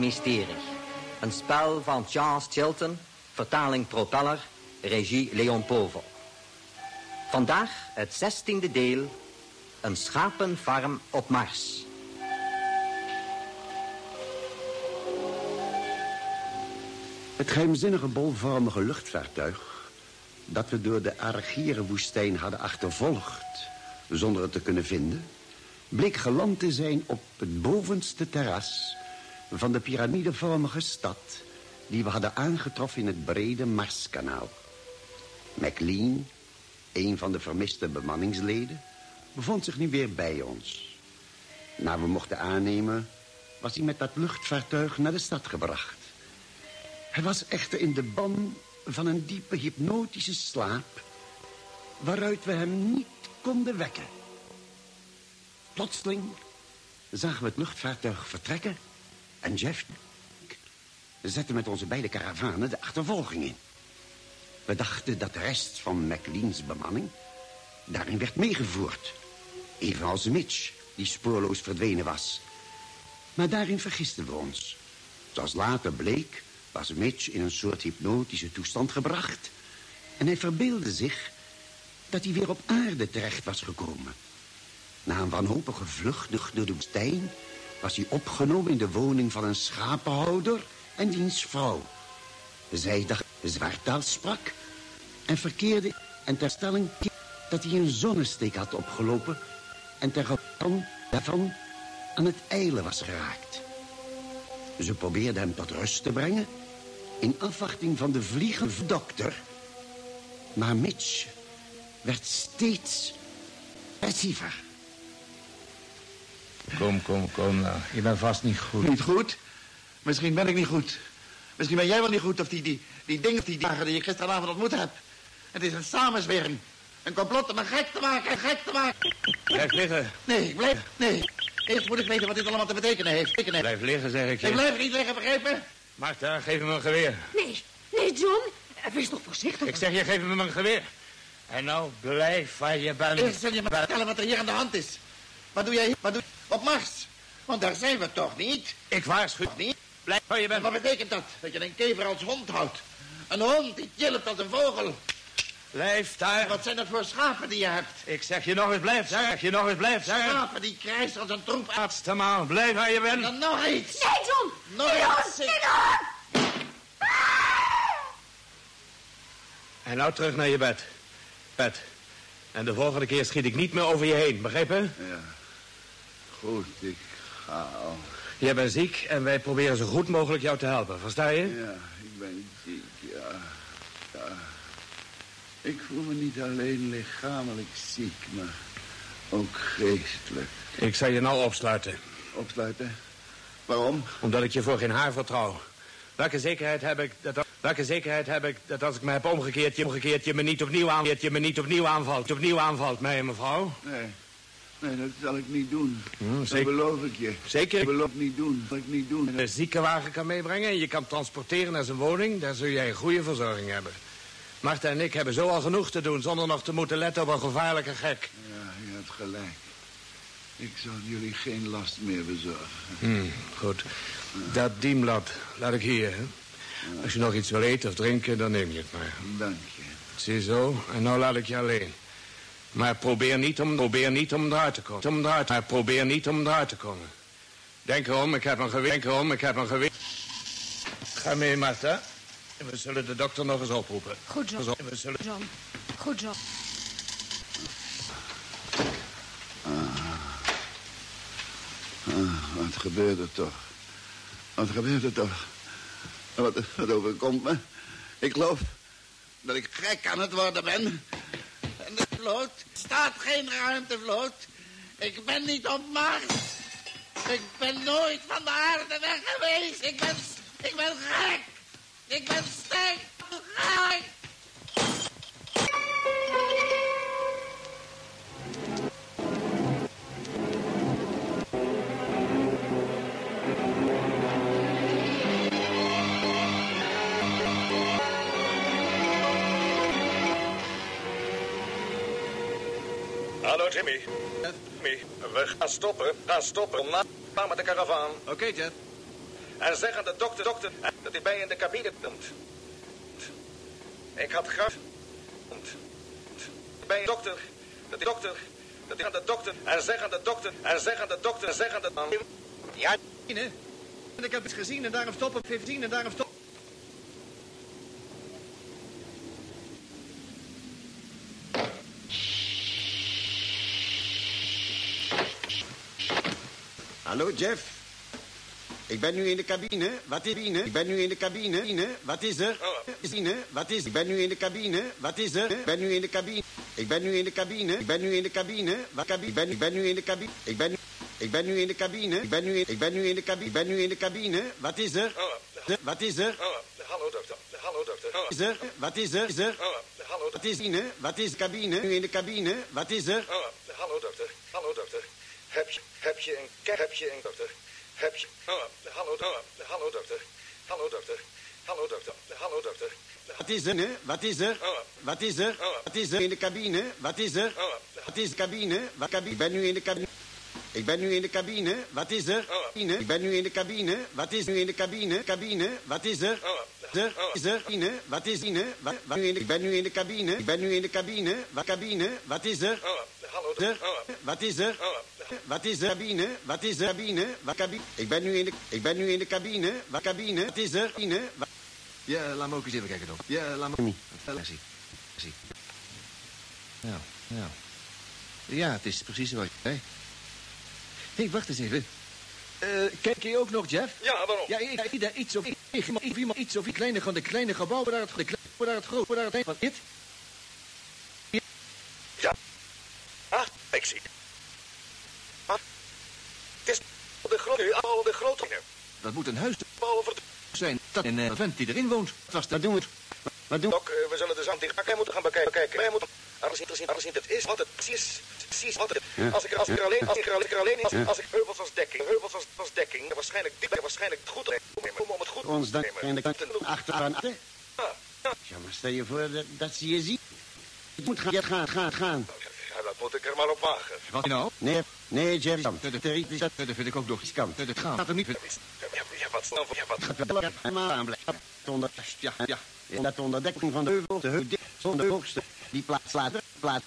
Het Marsmysterie. Een spel van Charles Chilton, vertaling Propeller, regie Leon Povel. Vandaag het zestiende deel, een schapenfarm op Mars. Het geheimzinnige bolvormige luchtvaartuig... dat we door de Argierenwoestijn hadden achtervolgd... zonder het te kunnen vinden... bleek geland te zijn op het bovenste terras... van de piramidevormige stad... die we hadden aangetroffen in het brede Marskanaal. McLean, een van de vermiste bemanningsleden... bevond zich nu weer bij ons. Naar we mochten aannemen... was hij met dat luchtvaartuig naar de stad gebracht. Hij was echter in de ban van een diepe hypnotische slaap... waaruit we hem niet konden wekken. Plotseling zagen we het luchtvaartuig vertrekken... en Jeff zette met onze beide karavanen de achtervolging in. We dachten dat de rest van McLean's bemanning daarin werd meegevoerd. Evenals Mitch, die spoorloos verdwenen was. Maar daarin vergisten we ons. Zoals later bleek, was Mitch in een soort hypnotische toestand gebracht. En hij verbeelde zich dat hij weer op aarde terecht was gekomen. Na een wanhopige vlucht door de woestijn... was hij opgenomen in de woning van een schapenhouder en diens vrouw. Zij dacht zwaartaal sprak en verkeerde... en ter stelling dat hij een zonnesteek had opgelopen... en ter gevolg daarvan aan het eilen was geraakt. Ze probeerde hem tot rust te brengen... in afwachting van de vliegende dokter. Maar Mitch werd steeds agressiever. Kom, kom, kom nou. Je bent vast niet goed. Niet goed? Misschien ben ik niet goed. Misschien ben jij wel niet goed of die, die, die dingen, die dagen die ik gisteravond ontmoet heb. Het is een samenzwering. Een complot om me gek te maken, gek te maken. Blijf liggen. Nee, ik blijf, nee. Eerst moet ik weten wat dit allemaal te betekenen heeft. Betekenen. Blijf liggen, zeg ik je. Ik blijf niet liggen, begrepen? Martha, geef hem een geweer. Nee, nee, John. Wees toch voorzichtig. Ik zeg je, geef hem een geweer. En nou, blijf waar je bent. Eerst zul je me vertellen wat er hier aan de hand is. Wat doe jij hier? Wat doe je op Mars? Want daar zijn we toch niet? Ik waarschuw. Niet? Blijf waar je En bent. wat betekent dat? Dat je een kever als hond houdt. Een hond die chillt als een vogel. Blijf En daar. wat zijn dat voor schapen die je hebt? Ik zeg je nog eens, blijf daar. Ik zeg je nog eens, blijf daar. Schapen die krijsen als een troep. Laatste maal, blijf waar je En bent. dan nog iets. Nee, John. Nog iets. En nou terug naar je bed. Bed. En de volgende keer schiet ik niet meer over je heen, begrepen? Ja. Goed, ik ga al. Jij bent ziek en wij proberen zo goed mogelijk jou te helpen, versta je? Ja, ik ben ziek, ja. ja. Ik voel me niet alleen lichamelijk ziek, maar ook geestelijk. Ik zal je nou opsluiten, Opsluiten? Waarom? omdat ik je voor geen haar vertrouw. Welke zekerheid heb ik dat, welke zekerheid heb ik dat als ik me heb omgekeerd, je, omgekeerd, je me niet opnieuw aanvalt, je me niet opnieuw aanvalt, opnieuw aanvalt, mij en mevrouw? Nee. Nee, dat zal ik niet doen. Hm, Dat zeker. beloof ik je. Zeker? Ik beloof niet doen. Dat ik niet doen. een ziekenwagen kan meebrengen en je kan transporteren naar zijn woning, daar zul jij een goede verzorging hebben. Marta en ik hebben zo al genoeg te doen zonder nog te moeten letten op een gevaarlijke gek. Ja, je hebt gelijk. Ik zal jullie geen last meer bezorgen. Hm, goed. Dat dienblad laat ik hier. Hè? Als je nog iets wil eten of drinken, dan neem je het maar. Dank je. Ziezo, en nou laat ik je alleen. Maar probeer niet om, probeer niet om eruit te komen. Om eruit, maar probeer niet om eruit te komen. Denk erom, ik heb een geweer. Denk erom, ik heb een geweer. Ga mee, Martha. We zullen de dokter nog eens oproepen. Goed, John. We zullen... John. Goed, John. Ah, wat gebeurt er toch? Wat gebeurt er toch? Wat, wat overkomt me? Ik geloof dat ik gek aan het worden ben. De staat geen ruimtevloot. Ik ben niet op Mars. Ik ben nooit van de aarde weg geweest. Ik ben, ik ben gek. Ik ben sterk. Hallo Jimmy. Jimmy, we gaan stoppen. Gaan stoppen. Na met de karavaan. Oké, Jeff. En zeg aan de dokter, dokter dat hij bij je in de cabine komt. Ik had graag... Bij je dokter, dat die dokter, dat hij aan de dokter... En zeg aan de dokter, en zeg aan de dokter, en zeg aan de... Ja, ik heb het gezien en daarom stoppen. 15 en daarom stoppen. Hallo, Jeff. Ik ben nu in de cabine. Wat is er? Ik ben nu in de cabine. Wat is er? Cabine. Wat is Ik ben nu in de cabine. Wat is er? Ik ben nu in de cabine. Ik ben nu in de cabine. Ik ben nu in de cabine. Wat cabine? Ik ben, ik ben nu in de cabine. Ik ben, ik ben nu in de cabine. Ik ben nu in, ik ben nu in de cabine. Ik ben nu in de cabine. Wat is er? Wat is er? hallo dokter. Hallo dokter. Is er? Wat is er? Is er? hallo Wat is er? Wat is cabine? Nu in de cabine. Wat is er? hallo dokter. Hallo dokter. Heb je, een... Heb je een dokter? Heb je... hallo, dokter. hallo dokter. Hallo dokter. Hallo dokter. Hallo dokter. Wat is er? Wat is er? Wat is er? Wat is er in de cabine? Wat is er? Wat is de cabine? Wat cabine? Ik ben nu in de cabine. Ik ben nu in de cabine. Wat is er? Cabine. Ik ben nu in de cabine. Wat is nu in de cabine? Cabine. Wat is er? Er? Is er? Cabine. Wat is er? Wat, wat nu in de, ik ben nu in de cabine. Ik ben nu in de cabine. Wat cabine? Wat is er? Hallo? Wat is er? Wat is er? Cabine? Wat is er? Cabine? Wat cabine? Ik ben nu in de, ik ben nu in de cabine. Wat cabine? Wat is er? Cabine? Wat, Ja, laat me ook eens even kijken dan. Ja, laat me... Uh, zie. Zie. Ja, ja. Ja, het is precies wat je zei. Hé, hey, wacht eens even. Eh, kijk je ook nog, Jeff? Ja, waarom? Ja, ik zie daar iets of iemand, iemand iets of die kleine, van de kleine gebouwen daar het, de kleine, daar het groot, daar het eind van dit. Ja. Ik zie. Ah, het is de grote, al de grote. Dat moet een huis de... zijn. Dat een uh, vent die erin woont. Dat was wat doen we? Wat doen we? Dok, eh, we zullen de zand tegen elkaar moeten gaan bekijken. Wij moeten... Alles interessant, alles het is wat het precies, precies wat het Ja. Als ik er, als ik er alleen, als ik er alleen, ik er alleen als, Ja. als ik heuvels als dekking, heuvels als, als dekking, waarschijnlijk dit, waarschijnlijk goed nemen, om het goed Ons dan nemen. in de kant achteraan. Ja, ja, Ja, maar stel je voor dat, dat ze je ziet. Het moet gaan, gaan, gaan, gaan. Er maar op wagen. Wat nou? Nee, nee, Jeff. Dat, dat, dat, dat vind ik ook nog. Kan. Dat, dat gaat er niet. Ja, wat snel, ja, wat... Gaat wel helemaal aanblijven. Onder, Ja, ja. dat onderdekking van de heuvel, de heuvel, zonder hoogste, die plaats later, plaats.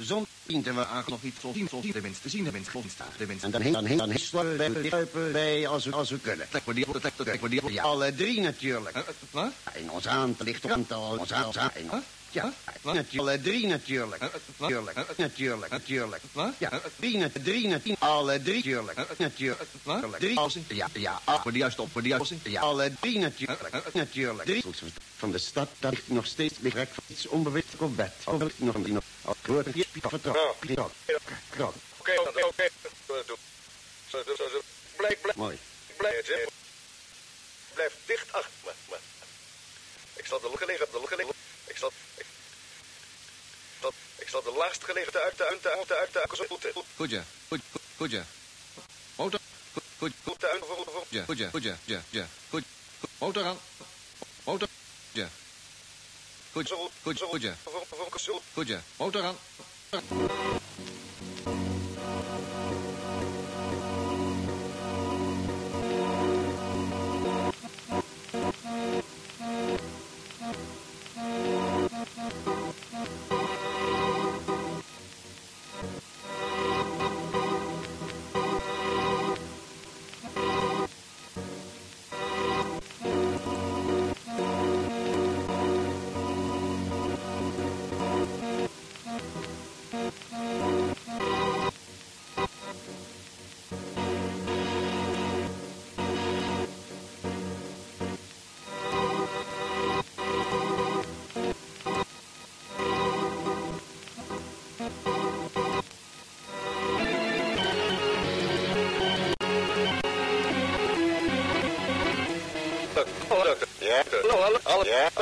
Zon pinten we aan. Nog iets zien, zien de mensen te zien, de mensen te staan, de mensen. En dan heen, dan heen, dan heen, sluipen wij, sluipen wij als we, als we kunnen. Trek maar die, trek, trek maar die. Ja, alle drie natuurlijk. Eh, eh, Wat? In ons aantal ligt op aantal, ons aantal. in- Huh? Ja. Alle drie natuurlijk. Natuurlijk, natuurlijk, natuurlijk. Ja, drie, drie, nat- alle drie natuurlijk. Natuurlijk. Drie, als, ja, ja, ah, Maar die juist op, maar die juist. ja, alle drie natuurlijk. Natuurlijk. Drie van de stad, dat ligt nog steeds ligt van iets onbewust op bed. Of ligt nog een nog al groot een vertrok. Vertrok. Vertrok. Oké, oké, oké. Blijf, blijf, Mooi. blijf. Blijf dicht achter me. me. Ik zal de gelegen, de gelegen, ik zal, ik, dat, ik zal de laagst gelegen uit de, uit de, uit de, uit de, uit de, goed, ja, goed, goed, ja. Motor, goed, goed, goed, uit, ja, goed ja, goed ja, ja, ja. Goed, goed. Motor aan. Motor, ja. Goed, goed, zo, goed ja, goed ja. Motor aan.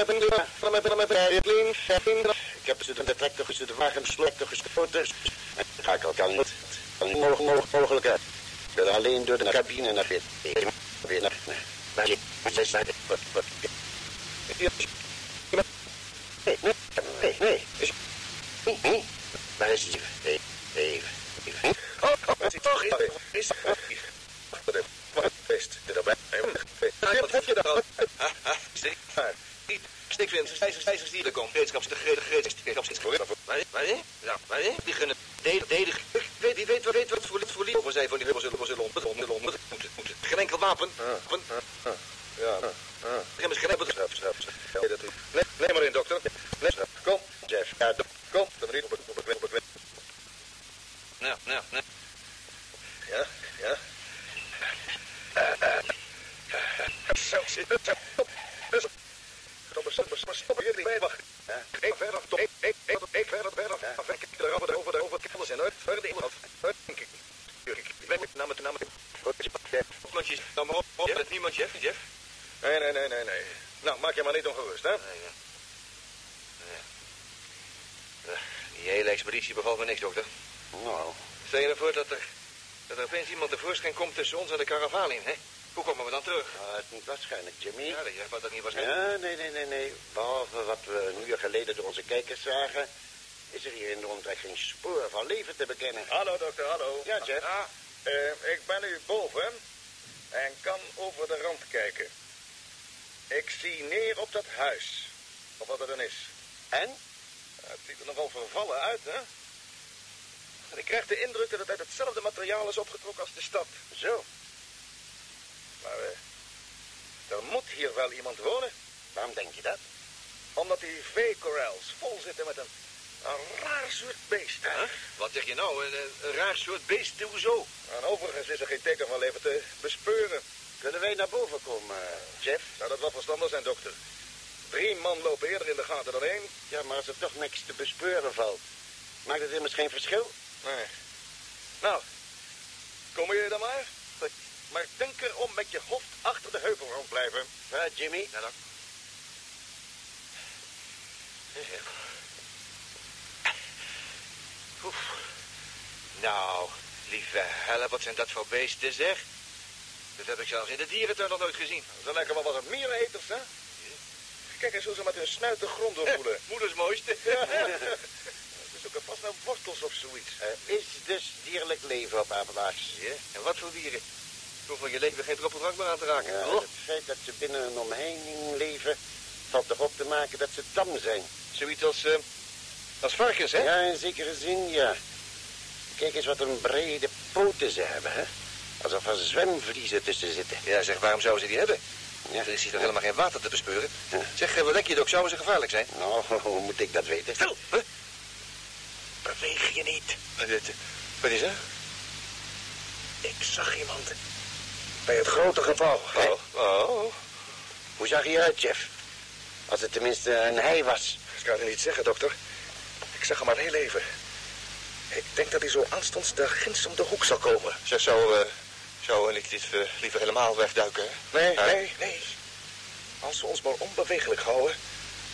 Ik heb ze de tractor de wagen gesloten geschoten. Ga ik al kan niet. Kan niet mogelijk mogelijk uit. Ben alleen door de cabine naar binnen. Weer naar naar je. Wat wat. Nee, nee, nee, nee. Waar is hij? Even, even, even. Oh, oh, het is toch is. Wat best. Dit erbij. Wat heb je daar al? Ha, ha, stik. Stikvins, stijzers, stijzers die er komt. Gereedschaps, de gereedschaps, Waar, waar, ja, waar, die gunnen, verdedigen. Weet, wie weet, wat, weet wat voor, voor lief over zijn van die hubbels, zullen, zullen, zullen, zullen, moeten, moeten, moeten. Geen enkel wapen. wapen. Ja, ja. geen enkel schap, schap, schap. Nee, neem maar in, dokter. Nee, kom, Jeff. Ja, kom, dan niet op het, op het, op het, Nou, nou, nou. Ja, ja. Zo, zit het. Stop, stop, stop, stop, jullie bij wachten. Ik verder, toch, ik, ik, ik, ik verder, verder. Afwek, ik er over de, over de, over de kennis en uit, verder de inhoud. Denk ik. Ik ben met naam, naam, Plotjes, nou maar op, op, met niemand, Jeff, Jeff. Nee, nee, nee, nee, nee. Nou, maak je maar niet ongerust, hè? Nee, ja. Nee. Die hele expeditie bevalt me niks, dokter. Nou. Stel je ervoor dat er, dat er opeens iemand tevoorschijn komt tussen ons en de karavaan in, hè? Hoe komen we dan terug? Uh, het is niet waarschijnlijk, Jimmy. Ja, dat is dat niet waarschijnlijk. Ja, nee, nee, nee, nee. Behalve wat we een uur geleden door onze kijkers zagen... is er hier in de omtrek geen spoor van leven te bekennen. Hallo, dokter, hallo. Ja, Jeff. Ah, uh, ik ben nu boven en kan over de rand kijken. Ik zie neer op dat huis. Of wat er dan is. En? Het ziet er nogal vervallen uit, hè? En ik krijg de indruk dat het uit hetzelfde materiaal is opgetrokken als de stad. Zo. Maar uh, er moet hier wel iemand wonen. Waarom denk je dat? Omdat die veecorrals vol zitten met een, een raar soort beest. Huh? Wat zeg je nou? Een, een raar soort beest? Hoezo? En overigens is er geen teken van leven te bespeuren. Kunnen wij naar boven komen, Jeff? Zou dat wel verstandig zijn, dokter? Drie man lopen eerder in de gaten dan één. Ja, maar als er toch niks te bespeuren valt, maakt het immers geen verschil? Nee. Nou, kom je dan maar? Maar denk erom met je hoofd achter de heuvel rond blijven. Ja, Jimmy? Ja, dan. Oef. Nou, lieve helle, wat zijn dat voor beesten, zeg? Dat heb ik zelfs in de dierentuin nog nooit gezien. Ze lijken wel wat miereneters, hè? Kijk eens hoe ze met hun snuit de grond doorvoelen. Eh, moeders mooiste. Ja. ze zoeken vast naar wortels of zoiets. Er is dus dierlijk leven op Apenaags. Ja, en wat voor dieren? Hoef van je leven geen druppel drank meer aan te raken. Ja, Het feit dat ze binnen een omheining leven... valt toch op te maken dat ze tam zijn. Zoiets als, uh, als varkens, hè? Ja, in zekere zin, ja. Kijk eens wat een brede poten ze hebben, hè? Alsof er zwemvliezen tussen zitten. Ja, zeg, waarom zouden ze die hebben? Ja. Er is hier toch helemaal geen water te bespeuren? Ja. Zeg, wat denk je, Dok, zouden ze gevaarlijk zijn? Nou, hoe moet ik dat weten? Stil! Huh? Beweeg je niet. Wat is er? Ik zag iemand. Bij het grote gebouw. Oh, oh. Hoe zag hij eruit, Jeff? Als het tenminste een hij was. Ik kan het niet zeggen, dokter. Ik zag hem maar heel even. Ik denk dat hij zo aanstonds daar ginds om de hoek zal komen. Zeg, zou, uh, zou niet dit, uh, liever helemaal wegduiken? Nee, nee, nee. Als we ons maar onbewegelijk houden,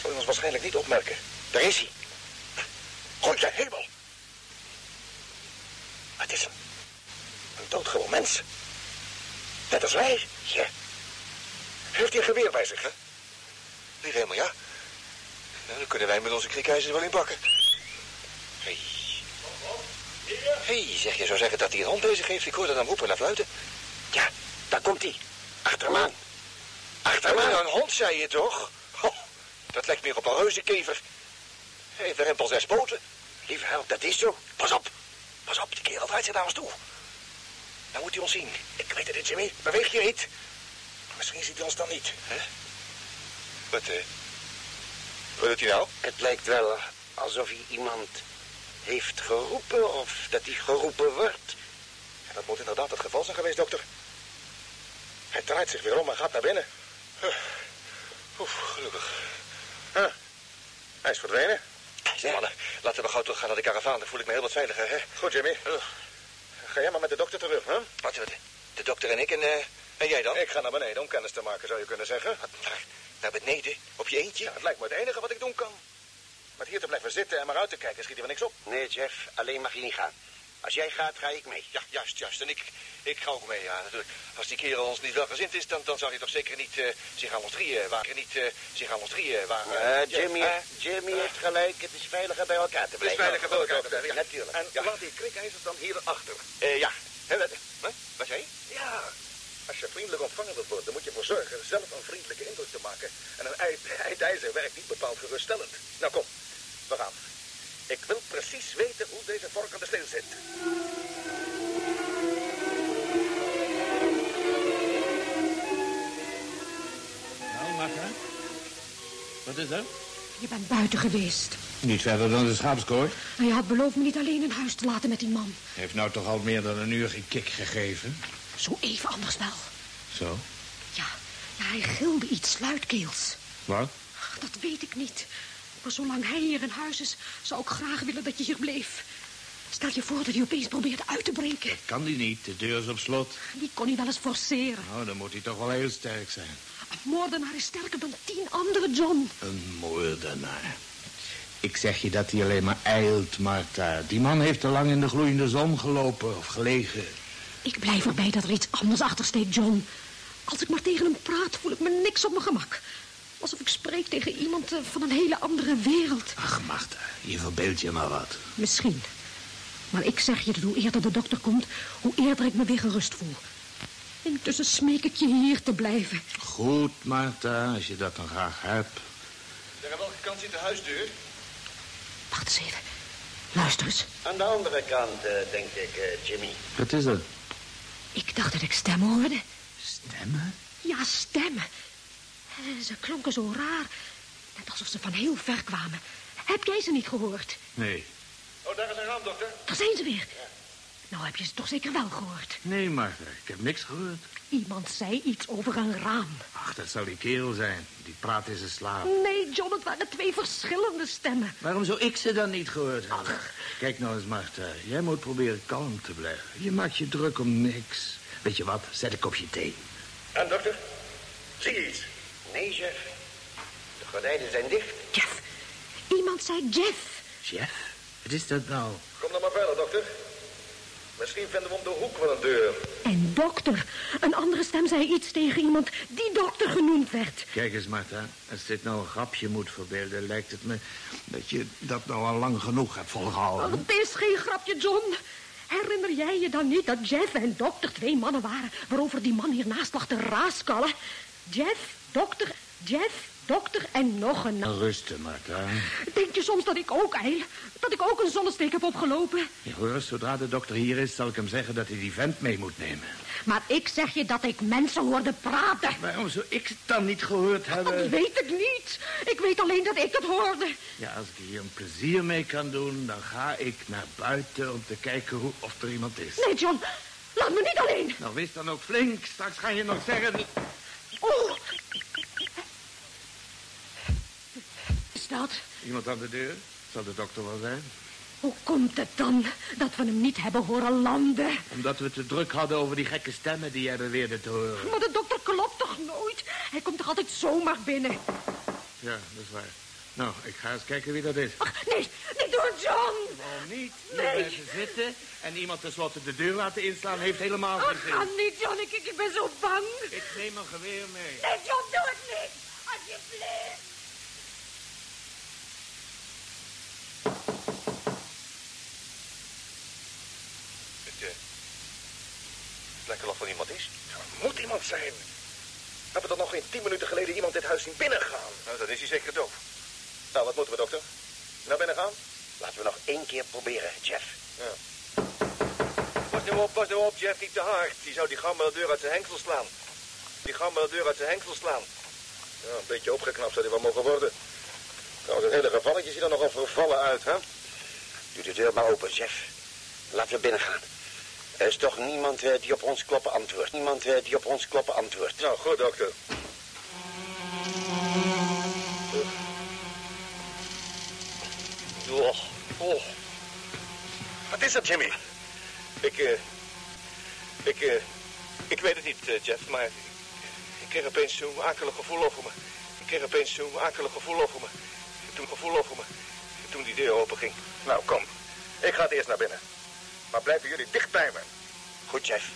zal hij ons waarschijnlijk niet opmerken. Daar is hij. God je hemel. Het is een, een doodgewoon mens. Net als wij. Ja. Heeft hij een geweer bij zich, hè? Lieve helemaal, ja. Nou, dan kunnen wij met onze krikijzers wel inpakken. Hé. Hé, hey, zeg je zou zeggen dat hij een hond bezig heeft? Ik hoorde hem roepen naar fluiten. Ja, daar komt hij. Achter hem aan. Achter hem aan. Een hond, zei je toch? Dat lijkt meer op een reuzenkever. Hij heeft een rempel zes poten. Lieve help, dat is zo. Pas op. Pas op, die kerel draait zich naar ons toe. Dan moet hij ons zien. Ik weet het niet, Jimmy. Beweeg je niet. Misschien ziet hij ons dan niet. Hè? Wat, eh... Wat doet hij nou? Het lijkt wel alsof hij iemand heeft geroepen of dat hij geroepen wordt. Dat moet inderdaad het geval zijn geweest, dokter. Hij draait zich weer om en gaat naar binnen. Oef, gelukkig. Huh. Hij is verdwenen. Zeg, mannen, laten we gauw terug gaan naar de karavaan. Dan voel ik me heel wat veiliger, hè? Goed, Jimmy. Ga jij maar met de dokter terug, hè? Wat, de, de dokter en ik en, uh, en jij dan? Ik ga naar beneden om kennis te maken, zou je kunnen zeggen. Naar beneden? Op je eentje? Ja, het lijkt me het enige wat ik doen kan. Met hier te blijven zitten en maar uit te kijken schieten we niks op. Nee, Jeff, alleen mag je niet gaan. Als jij gaat, ga ik mee. Ja, juist, juist. En ik, ik ga ook mee, ja, natuurlijk. Als die kerel ons niet welgezind is, dan, dan zal hij toch zeker niet eh, zich aan ons drieën wagen. Niet eh, zich aan ons drieën wagen. Eh, Jimmy, Eh, Jimmy heeft gelijk. Het is veiliger bij elkaar te Het is blijven. veiliger bij elkaar te blijven, ja. Natuurlijk. En Ja. laat die krikijzers dan hier achter. eh, ja. Hè, wat, hè? wat zei je? Ja, als je vriendelijk ontvangen wilt worden, dan moet je ervoor zorgen zelf een vriendelijke indruk te maken. En een ei- eindijzer werkt niet bepaald geruststellend. Nou kom, we gaan. Ik wil precies weten hoe deze vork aan de steel zit. Nou, Martha. Wat is er? Je bent buiten geweest. Niet verder dan de schaapskooi. En je had beloofd me niet alleen in huis te laten met die man. Heeft nou toch al meer dan een uur geen kick gegeven? Zo even anders wel. Zo. Ja, ja hij gilde iets luidkeels. Wat? Dat weet ik niet. Maar zolang hij hier in huis is, zou ik graag willen dat je hier bleef. Stel je voor dat hij opeens probeerde uit te breken. Kan die niet, de deur is op slot. Die kon hij wel eens forceren. Nou, dan moet hij toch wel heel sterk zijn. Een moordenaar is sterker dan tien andere, John. Een moordenaar. Ik zeg je dat hij alleen maar eilt, Martha. Die man heeft te lang in de gloeiende zon gelopen of gelegen. Ik blijf erbij dat er iets anders achter steekt, John. Als ik maar tegen hem praat, voel ik me niks op mijn gemak. Alsof ik spreek tegen iemand eh, van een hele andere wereld. Ach, Martha, je verbeeldt je maar wat. Misschien. Maar ik zeg je dat hoe eerder de dokter komt, hoe eerder ik me weer gerust voel. Intussen smeek ik je hier te blijven. Goed, Martha, als je dat dan graag hebt. Zeg, aan welke kant zit de huisdeur? Wacht eens even. Luister eens. Aan de andere kant, eh, denk ik, eh, Jimmy. Wat is dat? Ik dacht dat ik stemmen hoorde. Stemmen? Ja, stemmen. Eh, Ze klonken zo raar. Net alsof ze van heel ver kwamen. Heb jij ze niet gehoord? Nee. Oh, daar is een raam, dokter. Daar zijn ze weer. Nou heb je ze toch zeker wel gehoord. Nee, Martha, ik heb niks gehoord. Iemand zei iets over een raam. Ach, dat zou die kerel zijn. Die praat in zijn slaap. Nee, John, het waren twee verschillende stemmen. Waarom zou ik ze dan niet gehoord hebben? Kijk nou eens, Martha. Jij moet proberen kalm te blijven. Je maakt je druk om niks. Weet je wat? Zet een kopje thee. En dokter, zie je iets? Nee, Jeff. De gordijnen zijn dicht. Jeff. Iemand zei Jeff. Jeff? Wat is dat nou? Kom dan maar verder, dokter. Misschien vinden we om de hoek wel een deur. En dokter. Een andere stem zei iets tegen iemand die dokter genoemd werd. Kijk eens, Martha. Als dit nou een grapje moet verbeelden... lijkt het me dat je dat nou al lang genoeg hebt volgehouden. Het is geen grapje, John. Herinner jij je dan niet dat Jeff en dokter twee mannen waren... waarover die man hiernaast lag te raaskallen? Jeff, dokter, Jeff, dokter en nog een... Rusten, Martha. Denk je soms dat ik ook eil? Dat ik ook een zonnesteek heb opgelopen? Ja, hoor, zodra de dokter hier is, zal ik hem zeggen dat hij die vent mee moet nemen. Maar ik zeg je dat ik mensen hoorde praten. Waarom zou ik het dan niet gehoord Dat hebben? weet ik niet. Ik weet alleen dat ik het hoorde. Ja, als ik hier een plezier mee kan doen, dan ga ik naar buiten om te kijken hoe, of er iemand is. Nee, John. Laat me niet alleen. Nou, wees dan ook flink. Straks ga je nog zeggen... Oh. Dat? Iemand aan de deur? Zal de dokter wel zijn? Hoe komt het dan dat we hem niet hebben horen landen? Omdat we te druk hadden over die gekke stemmen die jij beweerde te horen. Maar de dokter klopt toch nooit? Hij komt toch altijd zomaar binnen? Ja, dat is waar. Nou, ik ga eens kijken wie dat is. Ach, nee, niet door John. Waarom niet? Hier Nee. blijven zitten en iemand tenslotte de deur laten inslaan heeft helemaal Ach, geen zin. ga niet, John. Ik, ik ben zo bang. Ik neem een geweer mee. Nee, John, doe het niet. Alsjeblieft. Het, eh, het lijkt er iemand is. Ja, er moet iemand zijn. We hebben toch nog geen tien minuten geleden iemand dit huis zien binnengaan. Nou, dan is hij zeker doof. Nou, wat moeten we, dokter? Naar binnen gaan? Laten we nog één keer proberen, Jeff. Pas nou op, pas nou op, Jeff, niet te hard. Die zou die gammele deur uit zijn hengsel slaan. Die gammele deur uit zijn hengsel slaan. Ja, een beetje opgeknapt zou die wel mogen worden. Trouwens, het hele gevalletje ziet er nogal vervallen uit, hè? Doe de deur maar open, Jeff. Laten we binnen gaan. Er is toch niemand eh, die op ons kloppen antwoordt. Niemand eh, die op ons kloppen antwoordt. Nou, goed, dokter. Oh, oh. Wat is dat, Jimmy? Ik, eh... Ik, eh... Ik weet het niet, Jeff, maar... Ik kreeg opeens zo'n akelig gevoel over me. Ik kreeg opeens zo'n akelig gevoel over me. Toen gevoel over me. Toen die deur open ging. Nou, kom. Ik ga het eerst naar binnen. Maar blijven jullie dicht bij me. Goed, chef.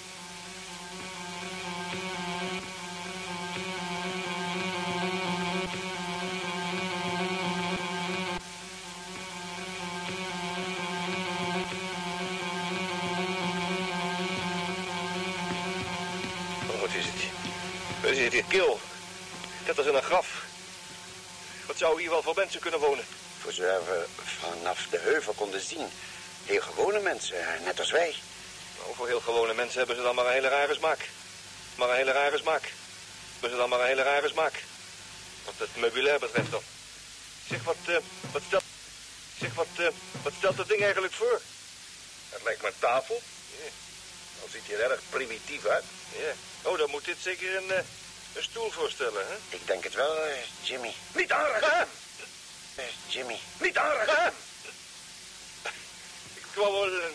Wat is het? Wat is het hier kil? Net als in een graf. Wat zou hier wel voor mensen kunnen wonen? Voor zover we vanaf de heuvel konden zien. Heel gewone mensen, net als wij. Nou, voor heel gewone mensen hebben ze dan maar een hele rare smaak. Maar een hele rare smaak. Hebben ze dan maar een hele rare smaak. Wat het meubilair betreft dan. Zeg, wat, eh, wat stelt... Zeg, wat, eh, wat stelt dat ding eigenlijk voor? Het lijkt me een tafel. Ja. Dan ziet hij er erg primitief uit. Ja. Oh, dan moet dit zeker een, eh, een stoel voorstellen, hè? Ik denk het wel, eh, Jimmy. Niet aanraken! Eh, Jimmy. Niet aanraken! Ik wou wel... eh,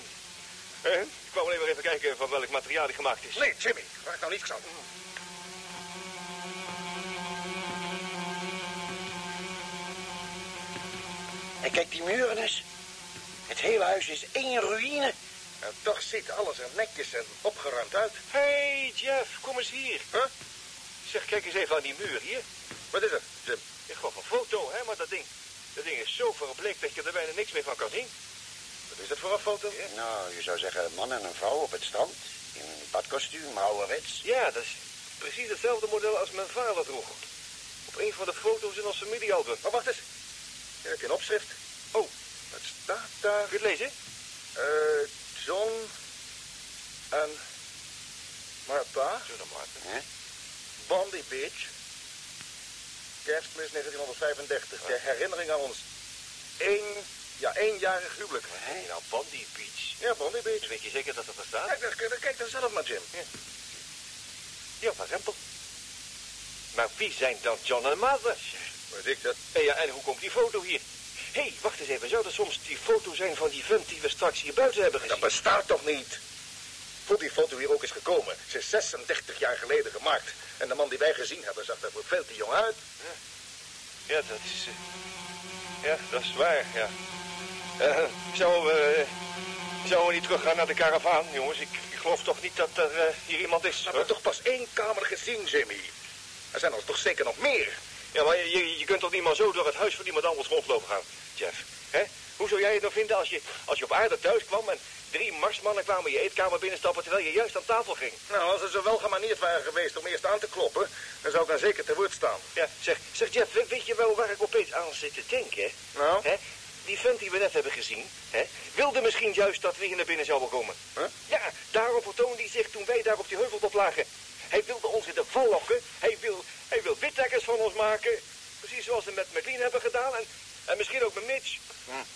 hè? Ik wou wel even, even kijken van welk materiaal die gemaakt is. Nee, Jimmy. Raak nou niets aan. En kijk die muren eens. Het hele huis is één ruïne. En toch ziet alles er netjes en opgeruimd uit. Hé, hey, Jeff, kom eens hier. Huh? Zeg, kijk eens even aan die muur hier. Wat is er, Jim? Ik gaf een foto, hè, maar dat ding... Dat ding is zo verbleekt dat je er bijna niks meer van kan zien. Wat is dat voor een foto? Nou, je zou zeggen een man en een vrouw op het strand. In een badkostuum, ouderwets. Ja, dat is precies hetzelfde model als mijn vader droeg. Op een van de foto's in ons familiealbum. Maar wacht eens. Hier heb je een opschrift. Oh. Het staat daar. Kun je het lezen? Eh, John en Martha. Zo dan maar. Hè? Bondi Beach. Kerstmis 1935. Ter herinnering aan ons één, ja, éénjarig huwelijk. Hé, nou, Bandy Beach. Ja, Bondi Beach. Weet je zeker dat dat er staat? Kijk, daar- kijk daar zelf maar, Jim. Ja, van Rempel. Maar wie zijn dan John en Martha? Weet ik dat? En, ja, en hoe komt die foto hier? Hé, hey, wacht eens even. Zou dat soms die foto zijn van die vent die we straks hier buiten hebben gezien? Dat bestaat toch niet? Hoe die foto hier ook is gekomen. Ze is 36 jaar geleden gemaakt. En de man die wij gezien hebben zag er veel te jong uit. Ja, dat is... eh, ja, dat is waar, ja. Eh, zouden we... zouden we niet teruggaan naar de karavaan, jongens? Ik, ik geloof toch niet dat er eh, hier iemand is. We hebben toch pas één kamer gezien, Jimmy. Er zijn er toch zeker nog meer. Ja, maar je, je, je kunt toch niet maar zo door het huis van iemand anders rondlopen gaan, Jeff? Hè? Hoe zou jij het nou vinden als je, als je op aarde thuis kwam en drie marsmannen kwamen je eetkamer binnenstappen terwijl je juist aan tafel ging? Nou, als ze zo wel gemanierd waren geweest om eerst aan te kloppen, dan zou ik dan zeker te woord staan. Ja, zeg, zeg Jeff, we- weet je wel waar ik opeens aan zit te denken? Nou? Hè? Die vent die we net hebben gezien, hè, wilde misschien juist dat we hier naar binnen zouden komen. Huh? Ja, daarom vertoonde hij zich toen wij daar op die heuveltop lagen. Hij wilde ons in de val lokken. Hij wil, hij wil witdekkers van ons maken. Precies zoals we met McLean hebben gedaan. En, en misschien ook met Mitch.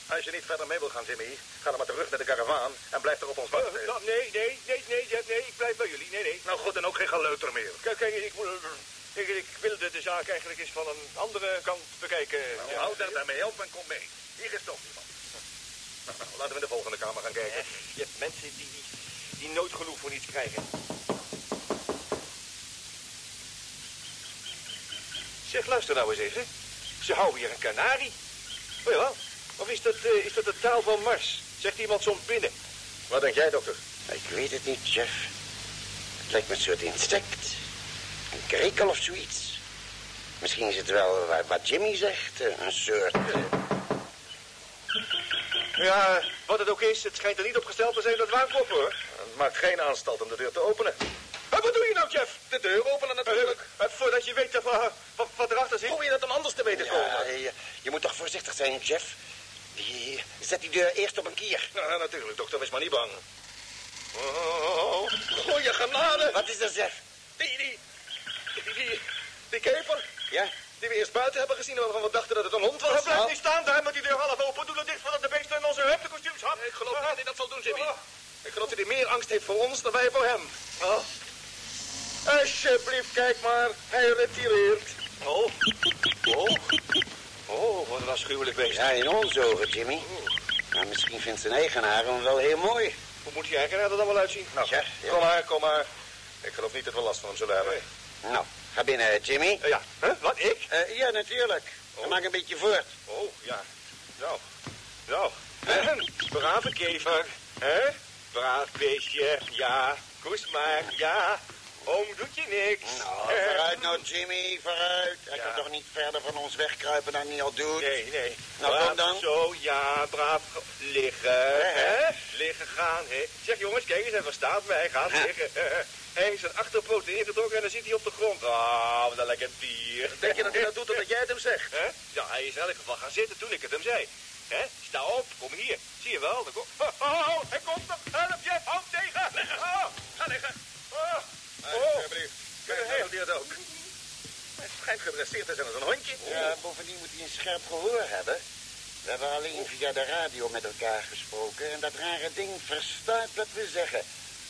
Als je niet verder mee wil gaan, Jimmy, ga dan maar terug naar de karavaan en blijf er op ons wachten. Nou, nee, nee, nee, nee, nee, ik blijf bij jullie. Nee, nee. Nou goed, en ook geen geleuter meer. Kijk, kijk ik, ik, ik wilde de zaak eigenlijk eens van een andere kant bekijken. Nou, Ja. hou daar daarmee op en kom mee. Hier is toch iemand. Nou, nou, laten we in de volgende kamer gaan kijken. Eh, Je hebt mensen die, die, die nooit genoeg voor iets krijgen. Zeg, luister nou eens even. Ze houden hier een kanarie. Oh ja, of is dat, eh, is dat de taal van Mars? Zegt iemand soms binnen. Wat denk jij, dokter? Ik weet het niet, Jeff. Het lijkt me een soort insect. Een krekel of zoiets. Misschien is het wel wat- Jimmy zegt. eh, Een soort... eh, Ja, wat het ook is, het schijnt er niet op gesteld te zijn dat we aankloppen, hoor. Het maakt geen aanstalt om de deur te openen. Maar wat doe je nou, Jeff? De deur openen natuurlijk. Eh, voordat je weet wat, wat, wat erachter zit. Hoe wil je dat dan anders te weten komen? Ja, je, je moet toch voorzichtig zijn, Jeff. Die, zet die deur eerst op een kier. Nou, natuurlijk, dokter, wees maar niet bang. Oh, goeie genade. Wat is er, Jeff? Die, die, die, die, die kever, Ja? die we eerst buiten hebben gezien... waarvan we dachten dat het een hond was. Blijf niet staan daar met die deur half open. Doe dat dicht voordat de beesten in onze hemdenkostuums gaan. Ik geloof niet dat hij dat zal doen, Jimmy. Ik geloof dat hij meer angst heeft voor ons dan wij voor hem. Oh. Alsjeblieft, kijk maar. Hij retireert. Oh. Oh. Oh, Ja, in onze ogen, Jimmy. Maar misschien vindt zijn eigenaar hem wel heel mooi. Hoe moet die eigenaar er dan wel uitzien? Nou, Ja, ja. kom maar, kom maar. Ik geloof niet dat we last van hem zullen hebben. Nou, Ga binnen, Jimmy. ja, hè? Wat, ik? Eh, ja, natuurlijk. Dan maak een beetje voort. Oh, ja. Nou, nou. Ahem, Brave kever, hè? Braaf beestje, ja. Koes maar, ja. Oom doet je niks. Nou, vooruit nou, Jimmy, vooruit. Hij Ja. kan toch niet verder van ons wegkruipen dan hij al doet? Nee, nee. Nou, braaf kom dan. Zo, ja, braaf. ge- Liggen, hè? Liggen gaan, hè? Zeg jongens, kijk eens, hij verstaat mij. Gaat Hè? liggen. Hij is zijn achterpoot ingetrokken en dan zit hij op de grond. Ah, wat een lekker dier. Denk je dat hij dat doet omdat jij het hem zegt? Hè? Ja, hij is in elk geval gaan zitten toen ik het hem zei. Hè? Sta op, kom hier. Zie je wel? Dan kom... Oh, oh, oh, hij komt nog. Help je, hem tegen. Oh, ga liggen. Oh, het ook. Hij schijnt gedresseerd te zijn als een hondje. Ja, bovendien moet hij een scherp gehoor hebben. We hebben alleen via de radio met elkaar gesproken en dat rare ding verstaat wat we zeggen.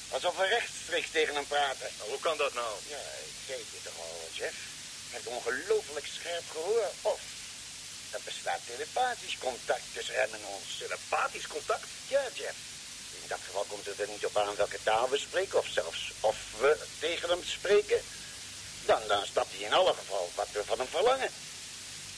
Alsof we rechtstreeks tegen hem praten. Nou, hoe kan dat nou? Ja, ik zei het je toch al, Jeff. Hij heeft ongelooflijk scherp gehoor. Of er bestaat telepathisch contact tussen hem en ons. Telepathisch contact? Ja, Jeff. In dat geval komt het er niet op aan welke taal we spreken, of zelfs of we tegen hem spreken. Dan, dan stapt hij in alle geval wat we van hem verlangen.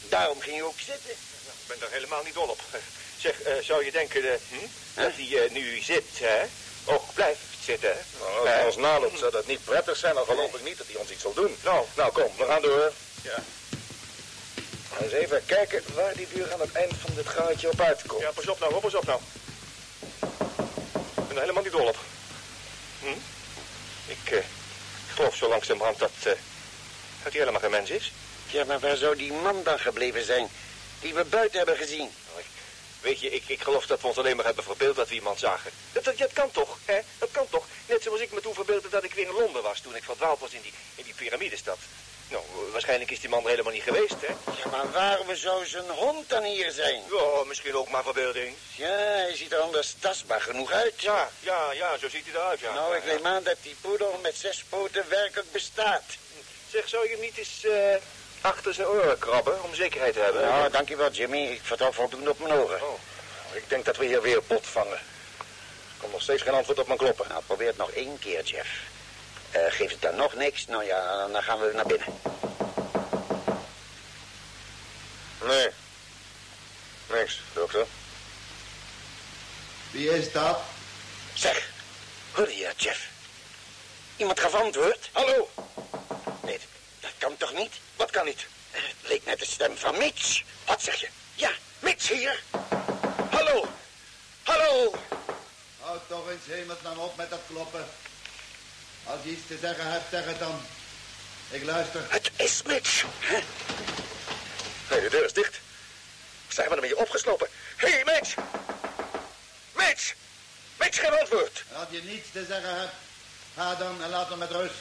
Daarom ging hij ook zitten. Ik ben er helemaal niet dol op. Zeg, eh, zou je denken eh, hm? dat hij eh, nu zit, hè? Ook blijft zitten, hè? Nou, als ons naloopt zou dat niet prettig zijn, dan geloof ik niet dat hij ons iets zal doen. Nou, nou kom, we gaan door. Ja. Eens even kijken waar die deur aan het eind van dit gaatje op uitkomt. Ja, pas op nou, pas op nou. Ik ben er helemaal niet dol op. Hm? Ik eh, geloof zo langzamerhand dat, eh, dat hij helemaal geen mens is. Ja, maar waar zou die man dan gebleven zijn? Die we buiten hebben gezien. Weet je, ik, ik geloof dat we ons alleen maar hebben verbeeld dat we iemand zagen. Dat, dat, dat kan toch, hè? Dat kan toch. Net zoals ik me toen verbeeldde dat ik weer in Londen was toen ik verdwaald was in die, in die piramidestad. Waarschijnlijk is die man er helemaal niet geweest, hè? Ja, maar waarom zou zijn hond dan hier zijn? Ja, misschien ook maar verbeelding. Ja, hij ziet er anders tastbaar genoeg uit. Ja, ja, ja, zo ziet hij eruit, ja. Nou, ik Ja, ja. neem aan dat die poedel met zes poten werkelijk bestaat. Zeg, zou je hem niet eens eh, achter zijn oren krabben om zekerheid te hebben? Nou, dankjewel, Jimmy. Ik vertrouw voldoende op mijn oren. Oh, ik denk dat we hier weer bot vangen. Er komt nog steeds geen antwoord op mijn kloppen. Nou, probeer het nog één keer, Jeff. Eh geeft het dan nog niks? Nou ja, dan gaan we naar binnen. Nee. Niks, dokter. Wie is dat? Zeg, hoor je Jeff? Iemand gaf antwoord? Hallo! Nee, dat kan toch niet? Wat kan niet? Eh, Het leek net de stem van Mitch. Wat zeg je? Ja, Mitch hier. Hallo! Hallo! Houd toch eens hemelsnaam op met dat kloppen. Als je iets te zeggen hebt, zeg het dan. Ik luister. Het is Mitch. Huh? Nee, de deur is dicht. Zijn we ermee opgeslopen? Hé, hey, Mitch! Mitch! Mitch, geen antwoord! Als je niets te zeggen hebt, ga dan en laat hem met rust.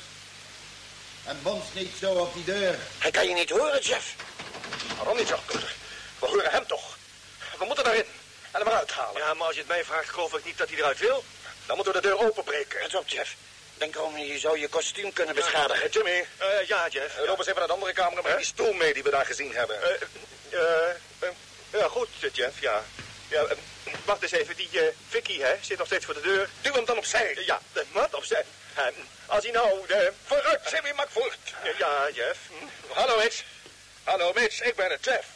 En bons niet zo op die deur. Hij kan je niet horen, Jeff. Waarom niet zo, dokter? We horen hem toch. We moeten daarin. En hem eruit halen. Ja, maar als je het mij vraagt, geloof ik niet dat hij eruit wil. Dan moeten we de deur openbreken. Pas op, Jeff. Denk erom, je zou je kostuum kunnen beschadigen. Jimmy, Eh, ja, Jeff. loop eens even naar de andere kamer breng die stoel mee die we daar gezien hebben. Eh, eh, eh, ja, goed, Jeff, ja. ja eh, wacht eens even, die eh, Vicky, hè, zit nog steeds voor de deur. Duw hem dan opzij. Eh, ja, eh, wat opzij? Eh, als hij nou... eh, Vooruit, Jimmy, maak voort. eh, ja, Jeff. Hm? Hallo, Mitch. Hallo, Mitch. Ik ben het, Jeff.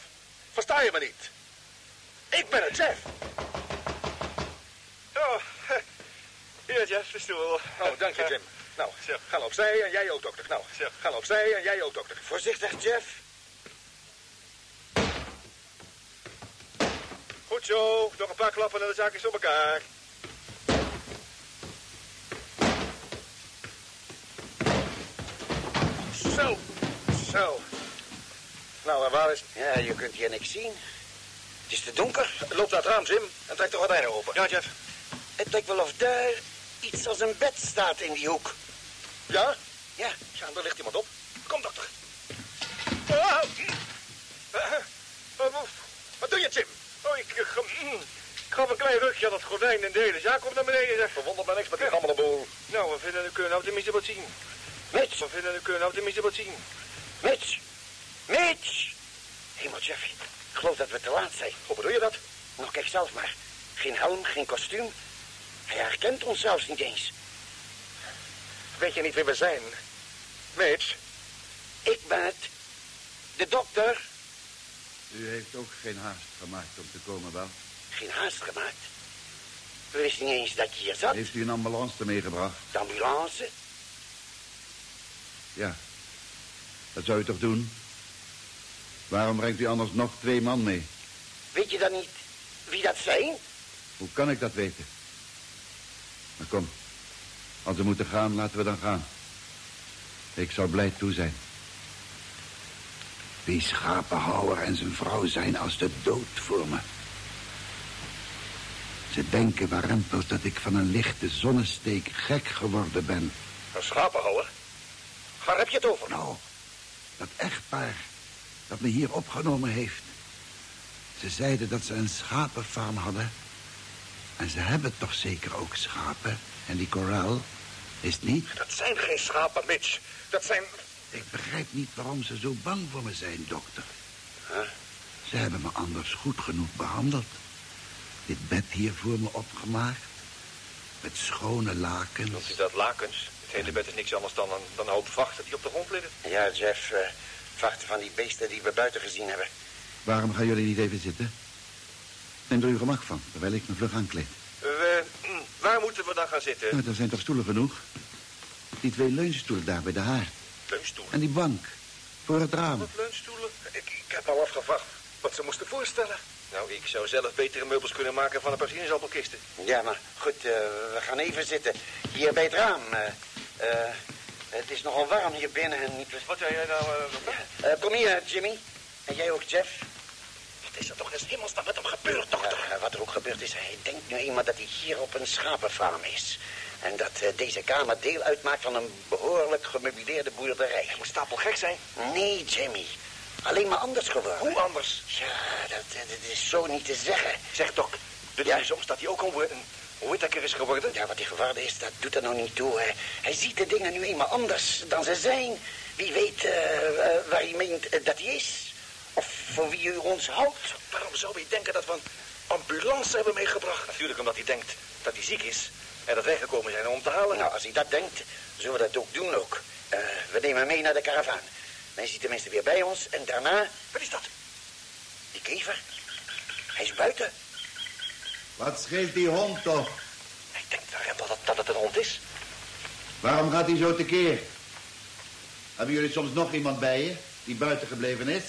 Versta je me niet? Ik ben het, Jeff. Oh, hier, Jeff, de stoel. Oh, dank je, Jim. Nou, ga opzij en jij ook, dokter. Nou, Zo. ga opzij en jij ook, dokter. Voorzichtig, Jeff. Goed zo, nog een paar klappen en de zaak is op elkaar. Zo. Zo. Nou, en waar is... Ja, je kunt hier niks zien. Het is te donker. Loop naar het raam, Jim, en trek de gordijnen open. Ja, Jeff. Het lijkt wel of daar iets als een bed staat in die hoek. Ja? Ja, Ja, daar ligt iemand op. Kom, dokter. Eh, eh, Wat doe je, Jim? Oh, ik, eh, ge- mm, ik gaf een klein rukje aan het gordijn en de hele zaak komt naar beneden, zeg. Verwondert me niks met die gammeleboel. Nou, we vinden, we kunnen nou tenminste wat zien. Mitch, We vinden, we kunnen nou tenminste wat zien. Mitch, Mitch. Hemel, Jeff, ik geloof dat we te laat zijn. Hoe bedoel je dat? Nou, kijk zelf maar. Geen helm, geen kostuum. Hij herkent ons zelfs niet eens. Weet je niet wie we zijn? Mitch? Ik ben het. De dokter. U heeft ook geen haast gemaakt om te komen, wel? Geen haast gemaakt. We wisten niet eens dat je hier zat. Heeft u een ambulance meegebracht? De ambulance. Ja. Dat zou u toch doen? Waarom brengt u anders nog twee man mee? Weet je dan niet wie dat zijn? Hoe kan ik dat weten? Maar kom. Als we moeten gaan, laten we dan gaan. Ik zou blij toe zijn. Die schapenhouwer en zijn vrouw zijn als de dood voor me. Ze denken warempels dat ik van een lichte zonnesteek gek geworden ben. Een schapenhouwer? Waar heb je het over? Nou, dat echtpaar dat me hier opgenomen heeft. Ze zeiden dat ze een schapenfarm hadden. En ze hebben toch zeker ook schapen. En die koraal is het niet? Dat zijn geen schapen, Mitch. Dat zijn... Ik begrijp niet waarom ze zo bang voor me zijn, dokter. Huh? Ze hebben me anders goed genoeg behandeld. Dit bed hier voor me opgemaakt. Met schone lakens. Noemt u dat lakens? Het hele bed is niks anders dan een, dan een hoop vachten die op de grond liggen. Ja, Jeff. Uh, vachten van die beesten die we buiten gezien hebben. Waarom gaan jullie niet even zitten? Neem er uw gemak van, terwijl ik me vlug aankleed. We, waar moeten we dan gaan zitten? Nou, er zijn toch stoelen genoeg? Die twee leunstoelen daar bij de haard. Leunstoelen? En die bank. Voor het raam. Wat leunstoelen? Ik, ik heb al afgevraagd wat ze moesten voorstellen. Nou, ik zou zelf betere meubels kunnen maken van een paar sinaasappelkisten. Ja, maar goed, uh, we gaan even zitten. Hier bij het raam. Uh, uh, het is nogal warm hier binnen en niet... Wat jij nou... Ja. kom hier, Jimmy. En jij ook, Jeff. Wat is er toch eens hemelsnaam met hem gebeurd, dokter? Ja, wat er ook gebeurd is, hij denkt nu eenmaal dat hij hier op een schapenfarm is. En dat uh, deze kamer deel uitmaakt van een behoorlijk gemeubileerde boerderij. Hij moet stapel gek zijn. Nee, Jimmy. Alleen maar anders geworden. Hoe anders? Ja, dat, dat is zo niet te zeggen. Zeg, Dok, doet ja. soms dat hij ook al een whittaker is geworden? Ja, wat hij geworden is, dat doet er nog niet toe. Hè. Hij ziet de dingen nu eenmaal anders dan ze zijn. Wie weet uh, uh, waar hij meent dat hij is. Of voor wie u ons houdt. Waarom zou hij denken dat we een ambulance hebben meegebracht? Natuurlijk omdat hij denkt dat hij ziek is. En dat wij gekomen zijn om hem te halen. Nou, als hij dat denkt, zullen we dat ook doen ook. Uh, we nemen hem mee naar de karavaan. Dan is hij tenminste weer bij ons. En daarna... Wat is dat? Die kever. Hij is buiten. Wat scheelt die hond toch? Ik denk dat het, dat het een hond is. Waarom gaat hij zo tekeer? Hebben jullie soms nog iemand bij je die buiten gebleven is?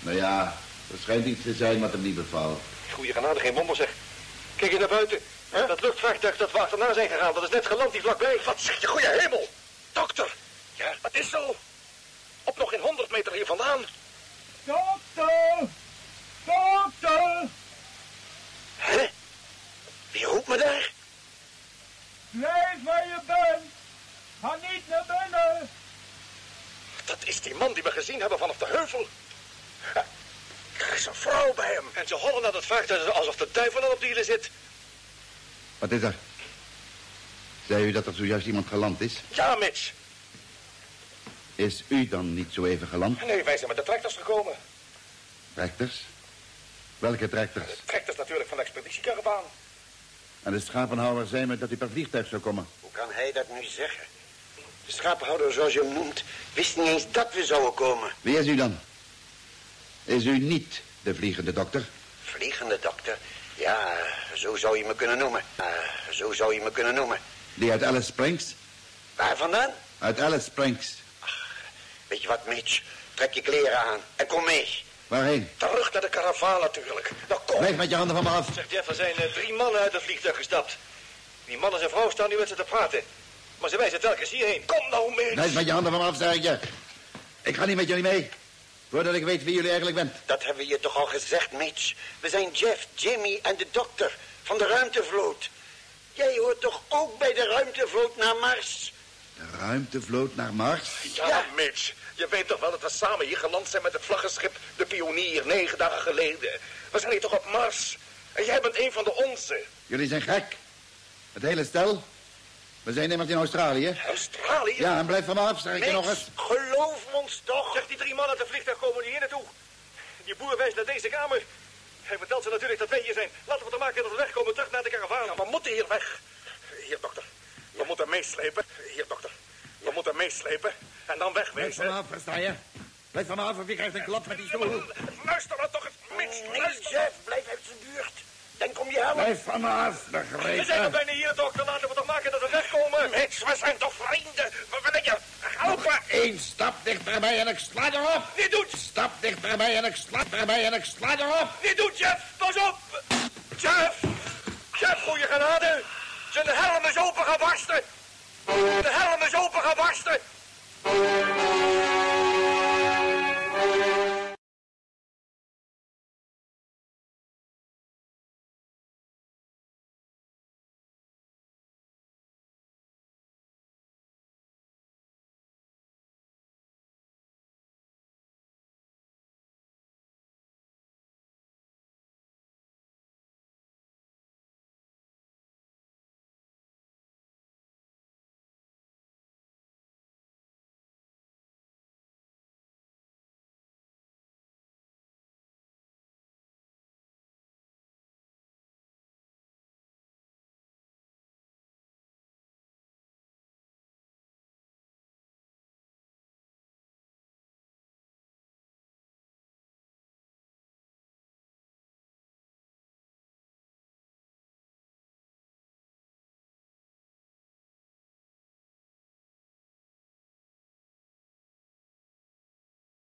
Nou ja, er schijnt iets te zijn wat hem niet bevalt. Goeie genade, geen wonder zeg. Kijk je naar buiten. Huh? Dat luchtvaartuig dat we achterna zijn gegaan, dat is net geland die vlakbij. Wat zeg je, goeie hemel. Dokter. Ja? Het is zo. Op nog geen honderd meter hier vandaan. Dokter! Dokter! Hè? Wie roept me daar? Blijf waar je bent. Ga niet naar binnen. Dat is die man die we gezien hebben vanaf de heuvel. Er is een vrouw bij hem. En ze hollen naar dat vaartuig alsof de duivel er op die hielen zit. Wat is er? Zei u dat er zojuist iemand geland is? Ja, Mitch. Is u dan niet zo even geland? Nee, wij zijn met de tractors gekomen. Tractors? Welke tractors? De tractors natuurlijk van de expeditiekaravaan. En de schapenhouder zei me dat hij per vliegtuig zou komen. Hoe kan hij dat nu zeggen? De schapenhouder, zoals je hem noemt, wist niet eens dat we zouden komen. Wie is u dan? Is u niet de vliegende dokter? Vliegende dokter? Ja, zo zou je me kunnen noemen. Uh, zo zou je me kunnen noemen. Die uit Alice Springs? Waar vandaan? Uit Alice Springs. Ach, weet je wat, Mitch? Trek je kleren aan en kom mee. Waarheen? Terug naar de karavaan natuurlijk. Nou, kom. Blijf met je handen van me af. Zegt Jeff, er zijn uh, drie mannen uit het vliegtuig gestapt. Die man en zijn vrouw staan nu met ze te praten. Maar ze wijzen telkens hierheen. Kom nou mee. Blijf met je handen van me af, zeg je. Ik ga niet met jullie mee. Voordat ik weet wie jullie eigenlijk bent. Dat hebben we je toch al gezegd, Mitch. We zijn Jeff, Jimmy en de dokter van de ruimtevloot. Jij hoort toch ook bij de ruimtevloot naar Mars? De ruimtevloot naar Mars? Ja, ja, Mitch. Je weet toch wel dat we samen hier geland zijn met het vlaggenschip de Pionier negen dagen geleden. We zijn hier toch op Mars. En jij bent een van de onze. Jullie zijn gek. Het hele stel. We zijn immers in Australië. Australië? Ja, en blijf van me af, zeg ik je nog eens. geloof ons toch. Zeg, die drie mannen uit de vliegtuig komen hier naartoe. Die boer wijst naar deze kamer. Hij vertelt ze natuurlijk dat wij hier zijn. Laten we te maken dat we wegkomen terug naar de karavaan. Ja, we moeten hier weg. Hier, dokter. We moeten meeslepen. Hier, dokter. We moeten meeslepen. En dan Blijf wegwezen. vanaf, versta je? Blijf vanaf of je krijgt een klap met die stoel. Luister dan toch het minst. Nee, chef, blijf uit zijn buurt. Denk om je helm. Blijf vanaf, We zijn begrepen? bijna hier, dokter. Laten we toch maken dat we wegkomen. Mits, we zijn toch vrienden. Wat wil je? Helpen. Eén stap dichterbij en ik sla erop. Niet doen. Stap dichterbij en ik sla erbij en ik sla erop. Niet doen, Jeff. Pas op. Jeff. Jeff, goeie genade. Zijn helm is open gebarsten. De helm is open gebarsten.